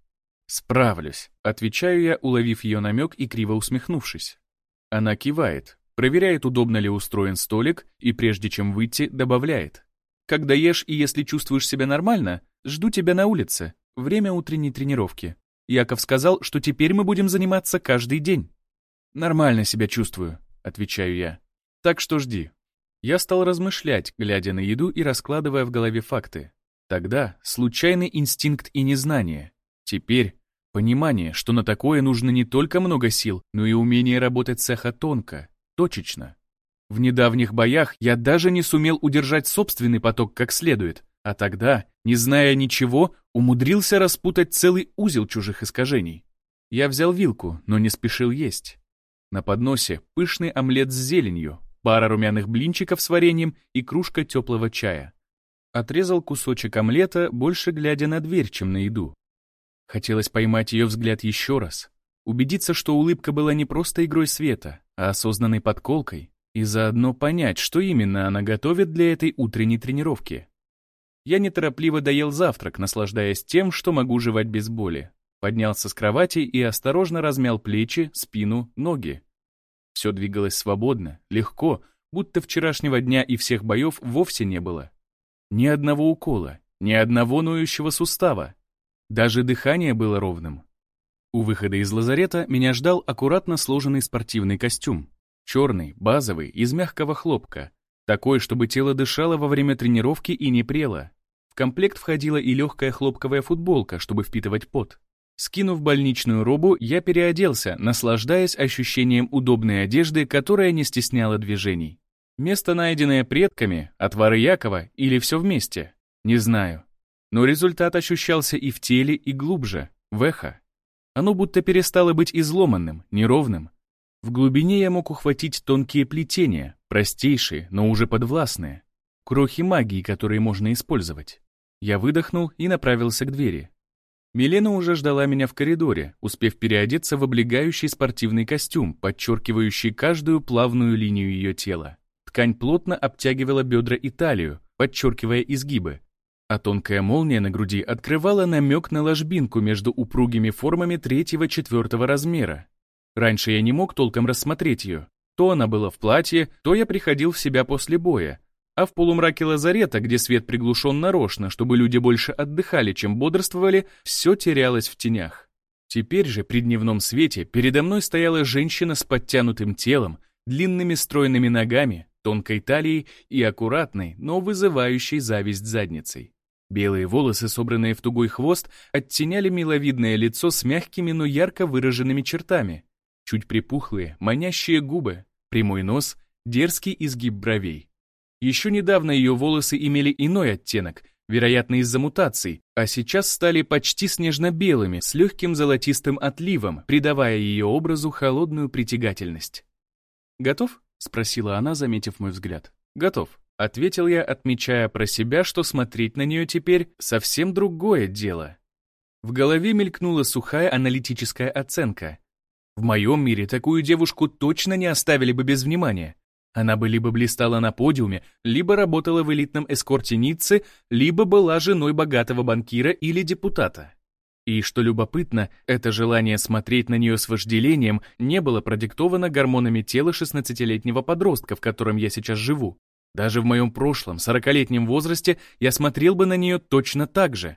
«Справлюсь», — отвечаю я, уловив ее намек и криво усмехнувшись. Она кивает, проверяет, удобно ли устроен столик, и прежде чем выйти, добавляет. «Когда ешь и если чувствуешь себя нормально, жду тебя на улице. Время утренней тренировки. Яков сказал, что теперь мы будем заниматься каждый день». «Нормально себя чувствую», — отвечаю я. Так что жди. Я стал размышлять, глядя на еду и раскладывая в голове факты. Тогда случайный инстинкт и незнание. Теперь понимание, что на такое нужно не только много сил, но и умение работать цеха тонко, точечно. В недавних боях я даже не сумел удержать собственный поток как следует, а тогда, не зная ничего, умудрился распутать целый узел чужих искажений. Я взял вилку, но не спешил есть. На подносе пышный омлет с зеленью, пара румяных блинчиков с вареньем и кружка теплого чая. Отрезал кусочек омлета, больше глядя на дверь, чем на еду. Хотелось поймать ее взгляд еще раз, убедиться, что улыбка была не просто игрой света, осознанной подколкой, и заодно понять, что именно она готовит для этой утренней тренировки. Я неторопливо доел завтрак, наслаждаясь тем, что могу жевать без боли. Поднялся с кровати и осторожно размял плечи, спину, ноги. Все двигалось свободно, легко, будто вчерашнего дня и всех боев вовсе не было. Ни одного укола, ни одного ноющего сустава. Даже дыхание было ровным. У выхода из лазарета меня ждал аккуратно сложенный спортивный костюм. Черный, базовый, из мягкого хлопка. Такой, чтобы тело дышало во время тренировки и не прело. В комплект входила и легкая хлопковая футболка, чтобы впитывать пот. Скинув больничную робу, я переоделся, наслаждаясь ощущением удобной одежды, которая не стесняла движений. Место, найденное предками, отвары Якова или все вместе? Не знаю. Но результат ощущался и в теле, и глубже, в эхо. Оно будто перестало быть изломанным, неровным. В глубине я мог ухватить тонкие плетения, простейшие, но уже подвластные. Крохи магии, которые можно использовать. Я выдохнул и направился к двери. Милена уже ждала меня в коридоре, успев переодеться в облегающий спортивный костюм, подчеркивающий каждую плавную линию ее тела. Ткань плотно обтягивала бедра и талию, подчеркивая изгибы, а тонкая молния на груди открывала намек на ложбинку между упругими формами третьего-четвертого размера, Раньше я не мог толком рассмотреть ее. То она была в платье, то я приходил в себя после боя. А в полумраке лазарета, где свет приглушен нарочно, чтобы люди больше отдыхали, чем бодрствовали, все терялось в тенях. Теперь же при дневном свете передо мной стояла женщина с подтянутым телом, длинными стройными ногами, тонкой талией и аккуратной, но вызывающей зависть задницей. Белые волосы, собранные в тугой хвост, оттеняли миловидное лицо с мягкими, но ярко выраженными чертами чуть припухлые, манящие губы, прямой нос, дерзкий изгиб бровей. Еще недавно ее волосы имели иной оттенок, вероятно из-за мутаций, а сейчас стали почти снежно-белыми, с легким золотистым отливом, придавая ее образу холодную притягательность. «Готов?» — спросила она, заметив мой взгляд. «Готов», — ответил я, отмечая про себя, что смотреть на нее теперь совсем другое дело. В голове мелькнула сухая аналитическая оценка. В моем мире такую девушку точно не оставили бы без внимания. Она бы либо блистала на подиуме, либо работала в элитном эскорте Ниццы, либо была женой богатого банкира или депутата. И, что любопытно, это желание смотреть на нее с вожделением не было продиктовано гормонами тела 16-летнего подростка, в котором я сейчас живу. Даже в моем прошлом, 40-летнем возрасте, я смотрел бы на нее точно так же.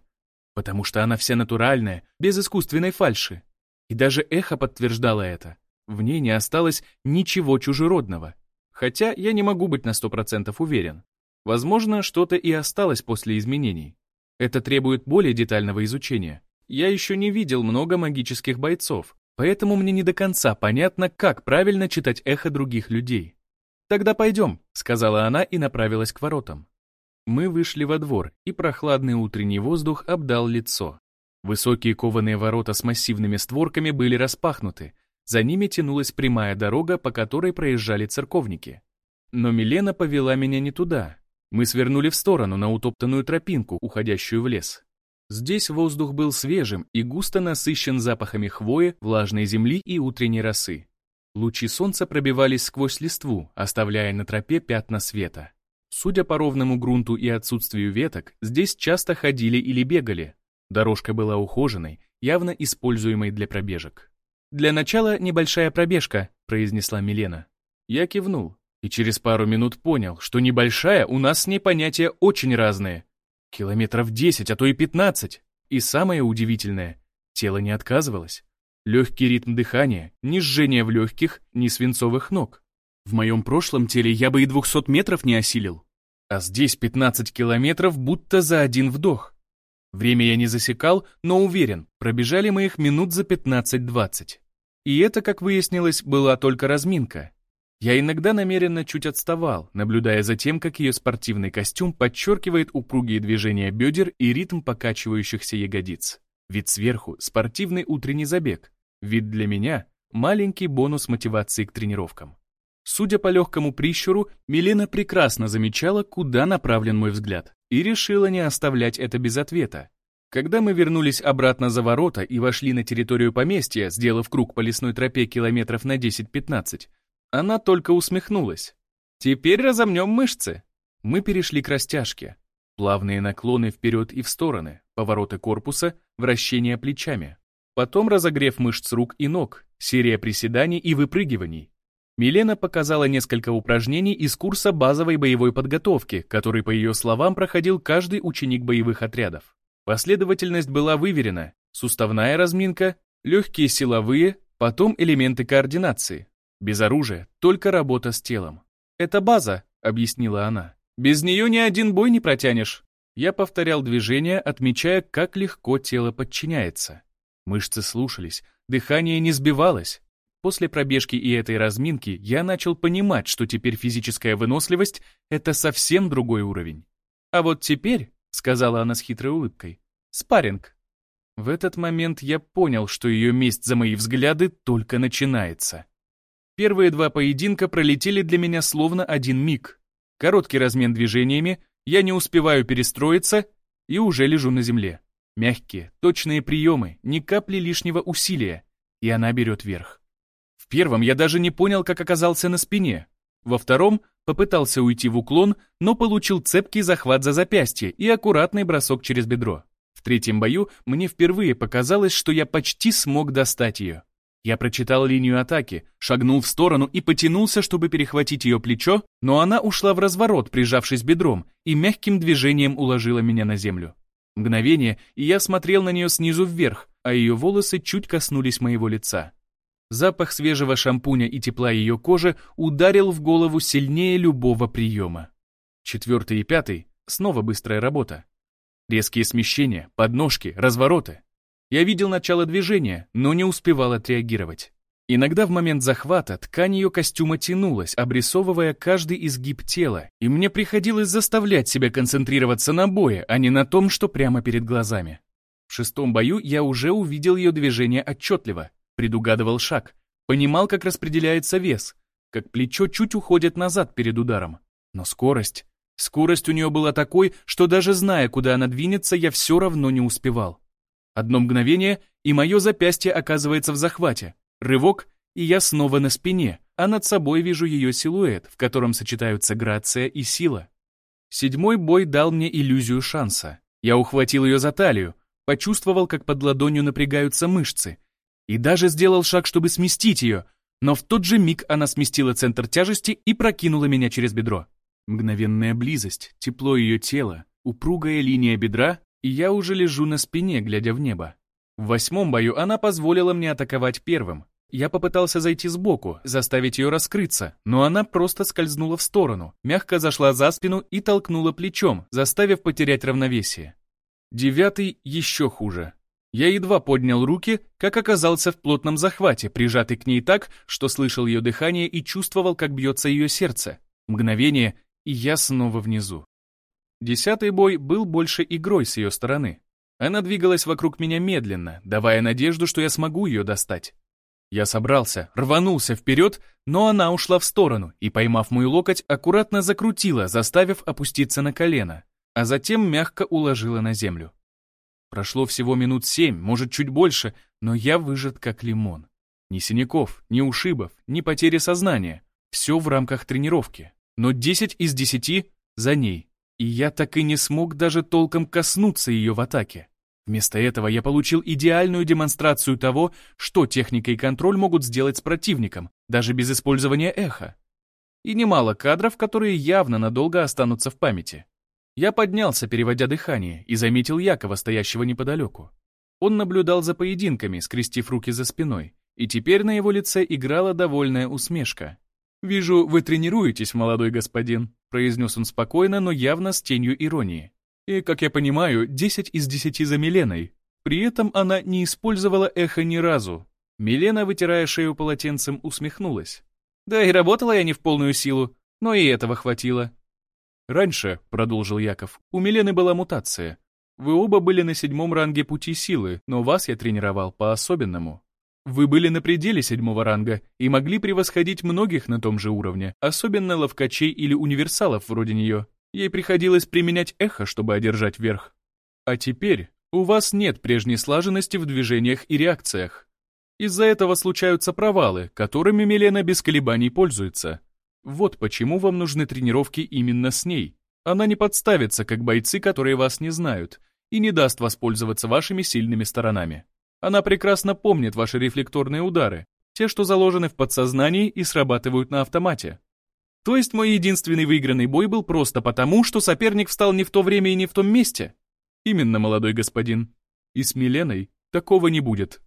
Потому что она вся натуральная, без искусственной фальши. И даже эхо подтверждало это. В ней не осталось ничего чужеродного. Хотя я не могу быть на сто процентов уверен. Возможно, что-то и осталось после изменений. Это требует более детального изучения. Я еще не видел много магических бойцов, поэтому мне не до конца понятно, как правильно читать эхо других людей. «Тогда пойдем», — сказала она и направилась к воротам. Мы вышли во двор, и прохладный утренний воздух обдал лицо. Высокие кованые ворота с массивными створками были распахнуты. За ними тянулась прямая дорога, по которой проезжали церковники. Но Милена повела меня не туда. Мы свернули в сторону, на утоптанную тропинку, уходящую в лес. Здесь воздух был свежим и густо насыщен запахами хвои, влажной земли и утренней росы. Лучи солнца пробивались сквозь листву, оставляя на тропе пятна света. Судя по ровному грунту и отсутствию веток, здесь часто ходили или бегали, Дорожка была ухоженной, явно используемой для пробежек. «Для начала небольшая пробежка», — произнесла Милена. Я кивнул и через пару минут понял, что небольшая у нас с ней понятия очень разные. Километров 10, а то и 15. И самое удивительное, тело не отказывалось. Легкий ритм дыхания, ни жжения в легких, ни свинцовых ног. В моем прошлом теле я бы и 200 метров не осилил. А здесь 15 километров будто за один вдох. Время я не засекал, но уверен, пробежали мы их минут за 15-20. И это, как выяснилось, была только разминка. Я иногда намеренно чуть отставал, наблюдая за тем, как ее спортивный костюм подчеркивает упругие движения бедер и ритм покачивающихся ягодиц. Вид сверху — спортивный утренний забег. Вид для меня — маленький бонус мотивации к тренировкам. Судя по легкому прищуру, Милена прекрасно замечала, куда направлен мой взгляд и решила не оставлять это без ответа. Когда мы вернулись обратно за ворота и вошли на территорию поместья, сделав круг по лесной тропе километров на 10-15, она только усмехнулась. «Теперь разомнем мышцы». Мы перешли к растяжке. Плавные наклоны вперед и в стороны, повороты корпуса, вращение плечами. Потом разогрев мышц рук и ног, серия приседаний и выпрыгиваний. Милена показала несколько упражнений из курса базовой боевой подготовки, который, по ее словам, проходил каждый ученик боевых отрядов. Последовательность была выверена, суставная разминка, легкие силовые, потом элементы координации. Без оружия, только работа с телом. «Это база», — объяснила она. «Без нее ни один бой не протянешь». Я повторял движения, отмечая, как легко тело подчиняется. Мышцы слушались, дыхание не сбивалось, После пробежки и этой разминки я начал понимать, что теперь физическая выносливость — это совсем другой уровень. А вот теперь, — сказала она с хитрой улыбкой, — спарринг. В этот момент я понял, что ее месть за мои взгляды только начинается. Первые два поединка пролетели для меня словно один миг. Короткий размен движениями, я не успеваю перестроиться и уже лежу на земле. Мягкие, точные приемы, ни капли лишнего усилия, и она берет верх. В первом я даже не понял, как оказался на спине. Во втором попытался уйти в уклон, но получил цепкий захват за запястье и аккуратный бросок через бедро. В третьем бою мне впервые показалось, что я почти смог достать ее. Я прочитал линию атаки, шагнул в сторону и потянулся, чтобы перехватить ее плечо, но она ушла в разворот, прижавшись бедром, и мягким движением уложила меня на землю. Мгновение, и я смотрел на нее снизу вверх, а ее волосы чуть коснулись моего лица. Запах свежего шампуня и тепла ее кожи ударил в голову сильнее любого приема. Четвертый и пятый — снова быстрая работа. Резкие смещения, подножки, развороты. Я видел начало движения, но не успевал отреагировать. Иногда в момент захвата ткань ее костюма тянулась, обрисовывая каждый изгиб тела, и мне приходилось заставлять себя концентрироваться на бое, а не на том, что прямо перед глазами. В шестом бою я уже увидел ее движение отчетливо, предугадывал шаг, понимал, как распределяется вес, как плечо чуть уходит назад перед ударом. Но скорость... Скорость у нее была такой, что даже зная, куда она двинется, я все равно не успевал. Одно мгновение, и мое запястье оказывается в захвате. Рывок, и я снова на спине, а над собой вижу ее силуэт, в котором сочетаются грация и сила. Седьмой бой дал мне иллюзию шанса. Я ухватил ее за талию, почувствовал, как под ладонью напрягаются мышцы, и даже сделал шаг, чтобы сместить ее, но в тот же миг она сместила центр тяжести и прокинула меня через бедро. Мгновенная близость, тепло ее тела, упругая линия бедра, и я уже лежу на спине, глядя в небо. В восьмом бою она позволила мне атаковать первым. Я попытался зайти сбоку, заставить ее раскрыться, но она просто скользнула в сторону, мягко зашла за спину и толкнула плечом, заставив потерять равновесие. Девятый еще хуже. Я едва поднял руки, как оказался в плотном захвате, прижатый к ней так, что слышал ее дыхание и чувствовал, как бьется ее сердце. Мгновение, и я снова внизу. Десятый бой был больше игрой с ее стороны. Она двигалась вокруг меня медленно, давая надежду, что я смогу ее достать. Я собрался, рванулся вперед, но она ушла в сторону и, поймав мой локоть, аккуратно закрутила, заставив опуститься на колено, а затем мягко уложила на землю. Прошло всего минут семь, может, чуть больше, но я выжат как лимон. Ни синяков, ни ушибов, ни потери сознания. Все в рамках тренировки. Но 10 из 10 за ней и я так и не смог даже толком коснуться ее в атаке. Вместо этого я получил идеальную демонстрацию того, что техника и контроль могут сделать с противником, даже без использования эха. И немало кадров, которые явно надолго останутся в памяти. Я поднялся, переводя дыхание, и заметил Якова, стоящего неподалеку. Он наблюдал за поединками, скрестив руки за спиной, и теперь на его лице играла довольная усмешка. «Вижу, вы тренируетесь, молодой господин», произнес он спокойно, но явно с тенью иронии. «И, как я понимаю, 10 из 10 за Миленой. При этом она не использовала эхо ни разу». Милена, вытирая шею полотенцем, усмехнулась. «Да и работала я не в полную силу, но и этого хватило». «Раньше», — продолжил Яков, — «у Милены была мутация. Вы оба были на седьмом ранге пути силы, но вас я тренировал по-особенному. Вы были на пределе седьмого ранга и могли превосходить многих на том же уровне, особенно ловкачей или универсалов вроде нее. Ей приходилось применять эхо, чтобы одержать верх. А теперь у вас нет прежней слаженности в движениях и реакциях. Из-за этого случаются провалы, которыми Милена без колебаний пользуется. Вот почему вам нужны тренировки именно с ней. Она не подставится, как бойцы, которые вас не знают, и не даст воспользоваться вашими сильными сторонами. Она прекрасно помнит ваши рефлекторные удары, те, что заложены в подсознании и срабатывают на автомате. То есть мой единственный выигранный бой был просто потому, что соперник встал не в то время и не в том месте? Именно, молодой господин. И с Миленой такого не будет.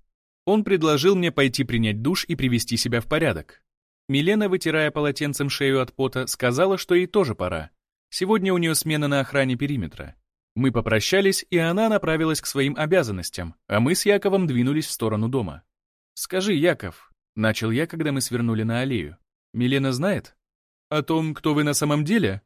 Он предложил мне пойти принять душ и привести себя в порядок. Милена, вытирая полотенцем шею от пота, сказала, что ей тоже пора. Сегодня у нее смена на охране периметра. Мы попрощались, и она направилась к своим обязанностям, а мы с Яковом двинулись в сторону дома. «Скажи, Яков», — начал я, когда мы свернули на аллею, «Милена знает?» «О том, кто вы на самом деле?»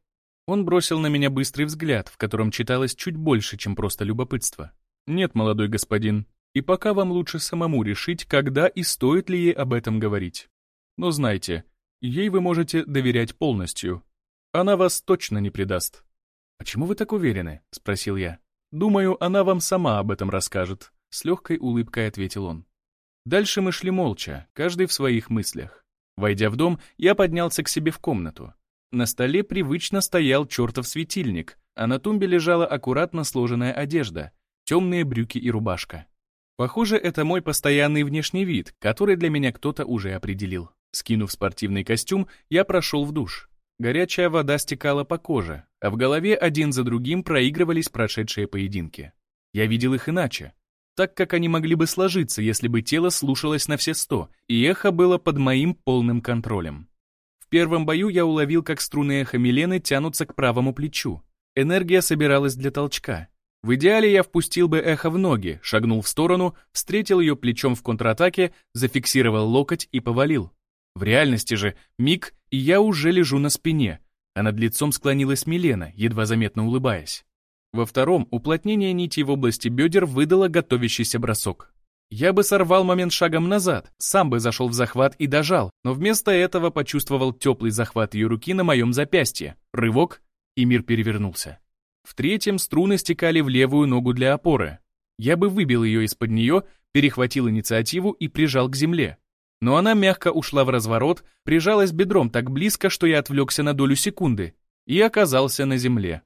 Он бросил на меня быстрый взгляд, в котором читалось чуть больше, чем просто любопытство. «Нет, молодой господин, и пока вам лучше самому решить, когда и стоит ли ей об этом говорить». Но знайте, ей вы можете доверять полностью. Она вас точно не предаст». «Почему вы так уверены?» — спросил я. «Думаю, она вам сама об этом расскажет», — с легкой улыбкой ответил он. Дальше мы шли молча, каждый в своих мыслях. Войдя в дом, я поднялся к себе в комнату. На столе привычно стоял чертов светильник, а на тумбе лежала аккуратно сложенная одежда, темные брюки и рубашка. Похоже, это мой постоянный внешний вид, который для меня кто-то уже определил. Скинув спортивный костюм, я прошел в душ. Горячая вода стекала по коже, а в голове один за другим проигрывались прошедшие поединки. Я видел их иначе, так как они могли бы сложиться, если бы тело слушалось на все сто, и эхо было под моим полным контролем. В первом бою я уловил, как струны эхо Милены тянутся к правому плечу. Энергия собиралась для толчка. В идеале я впустил бы эхо в ноги, шагнул в сторону, встретил ее плечом в контратаке, зафиксировал локоть и повалил. В реальности же миг, и я уже лежу на спине, а над лицом склонилась Милена, едва заметно улыбаясь. Во втором уплотнение нити в области бедер выдало готовящийся бросок. Я бы сорвал момент шагом назад, сам бы зашел в захват и дожал, но вместо этого почувствовал теплый захват ее руки на моем запястье, рывок, и мир перевернулся. В третьем струны стекали в левую ногу для опоры. Я бы выбил ее из-под нее, перехватил инициативу и прижал к земле. Но она мягко ушла в разворот, прижалась бедром так близко, что я отвлекся на долю секунды и оказался на земле.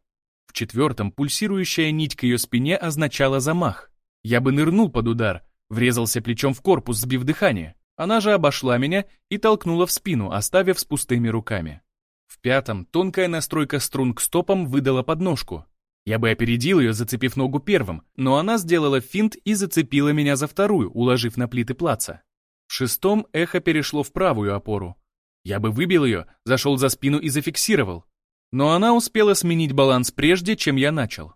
В четвертом пульсирующая нить к ее спине означала замах. Я бы нырнул под удар, врезался плечом в корпус, сбив дыхание. Она же обошла меня и толкнула в спину, оставив с пустыми руками. В пятом тонкая настройка струн к стопам выдала подножку. Я бы опередил ее, зацепив ногу первым, но она сделала финт и зацепила меня за вторую, уложив на плиты плаца. В шестом эхо перешло в правую опору. Я бы выбил ее, зашел за спину и зафиксировал. Но она успела сменить баланс прежде, чем я начал.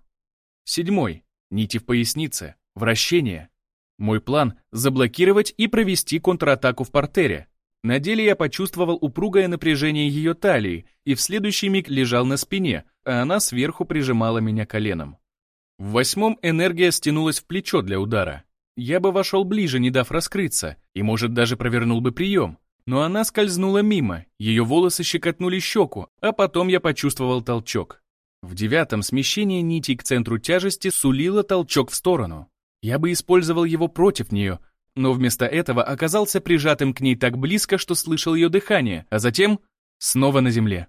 Седьмой. Нити в пояснице. Вращение. Мой план — заблокировать и провести контратаку в портере. На деле я почувствовал упругое напряжение ее талии и в следующий миг лежал на спине, а она сверху прижимала меня коленом. В восьмом энергия стянулась в плечо для удара. Я бы вошел ближе, не дав раскрыться, и, может, даже провернул бы прием. Но она скользнула мимо, ее волосы щекотнули щеку, а потом я почувствовал толчок. В девятом смещение нитей к центру тяжести сулило толчок в сторону. Я бы использовал его против нее, но вместо этого оказался прижатым к ней так близко, что слышал ее дыхание, а затем снова на земле.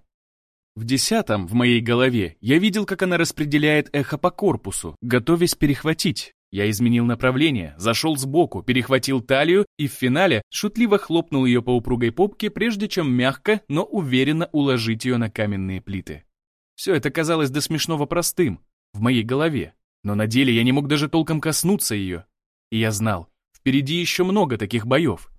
В десятом, в моей голове, я видел, как она распределяет эхо по корпусу, готовясь перехватить. Я изменил направление, зашел сбоку, перехватил талию и в финале шутливо хлопнул ее по упругой попке, прежде чем мягко, но уверенно уложить ее на каменные плиты. Все это казалось до смешного простым, в моей голове, но на деле я не мог даже толком коснуться ее. И я знал, впереди еще много таких боев.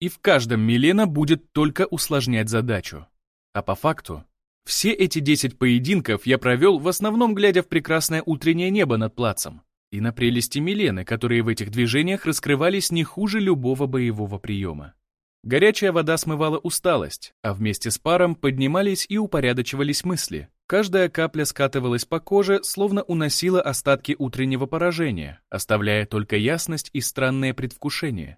И в каждом Милена будет только усложнять задачу. А по факту, все эти 10 поединков я провел в основном глядя в прекрасное утреннее небо над плацем и на прелести Милены, которые в этих движениях раскрывались не хуже любого боевого приема. Горячая вода смывала усталость, а вместе с паром поднимались и упорядочивались мысли. Каждая капля скатывалась по коже, словно уносила остатки утреннего поражения, оставляя только ясность и странное предвкушение.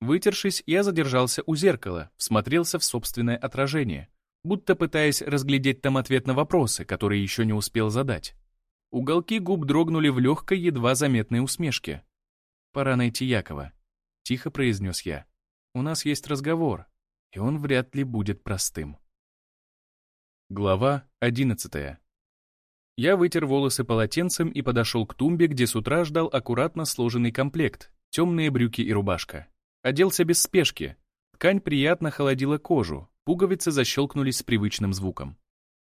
Вытершись, я задержался у зеркала, всмотрелся в собственное отражение, будто пытаясь разглядеть там ответ на вопросы, которые еще не успел задать. Уголки губ дрогнули в легкой, едва заметной усмешке. «Пора найти Якова», — тихо произнес я. «У нас есть разговор, и он вряд ли будет простым». Глава одиннадцатая. Я вытер волосы полотенцем и подошел к тумбе, где с утра ждал аккуратно сложенный комплект, темные брюки и рубашка. Оделся без спешки. Ткань приятно холодила кожу, пуговицы защелкнулись с привычным звуком.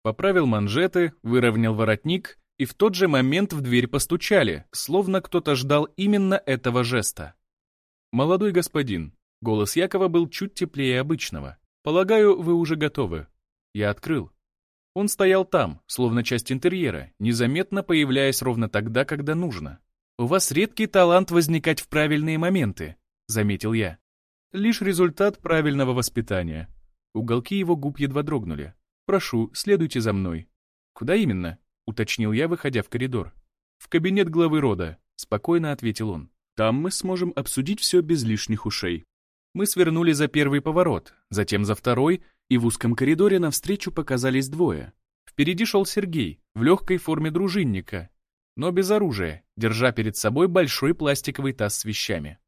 Поправил манжеты, выровнял воротник и в тот же момент в дверь постучали, словно кто-то ждал именно этого жеста. «Молодой господин», голос Якова был чуть теплее обычного. «Полагаю, вы уже готовы». Я открыл. Он стоял там, словно часть интерьера, незаметно появляясь ровно тогда, когда нужно. «У вас редкий талант возникать в правильные моменты», — заметил я. «Лишь результат правильного воспитания». Уголки его губ едва дрогнули. «Прошу, следуйте за мной». «Куда именно?» — уточнил я, выходя в коридор. «В кабинет главы рода», — спокойно ответил он. «Там мы сможем обсудить все без лишних ушей». Мы свернули за первый поворот, затем за второй, и в узком коридоре навстречу показались двое. Впереди шел Сергей, в легкой форме дружинника, но без оружия, держа перед собой большой пластиковый таз с вещами.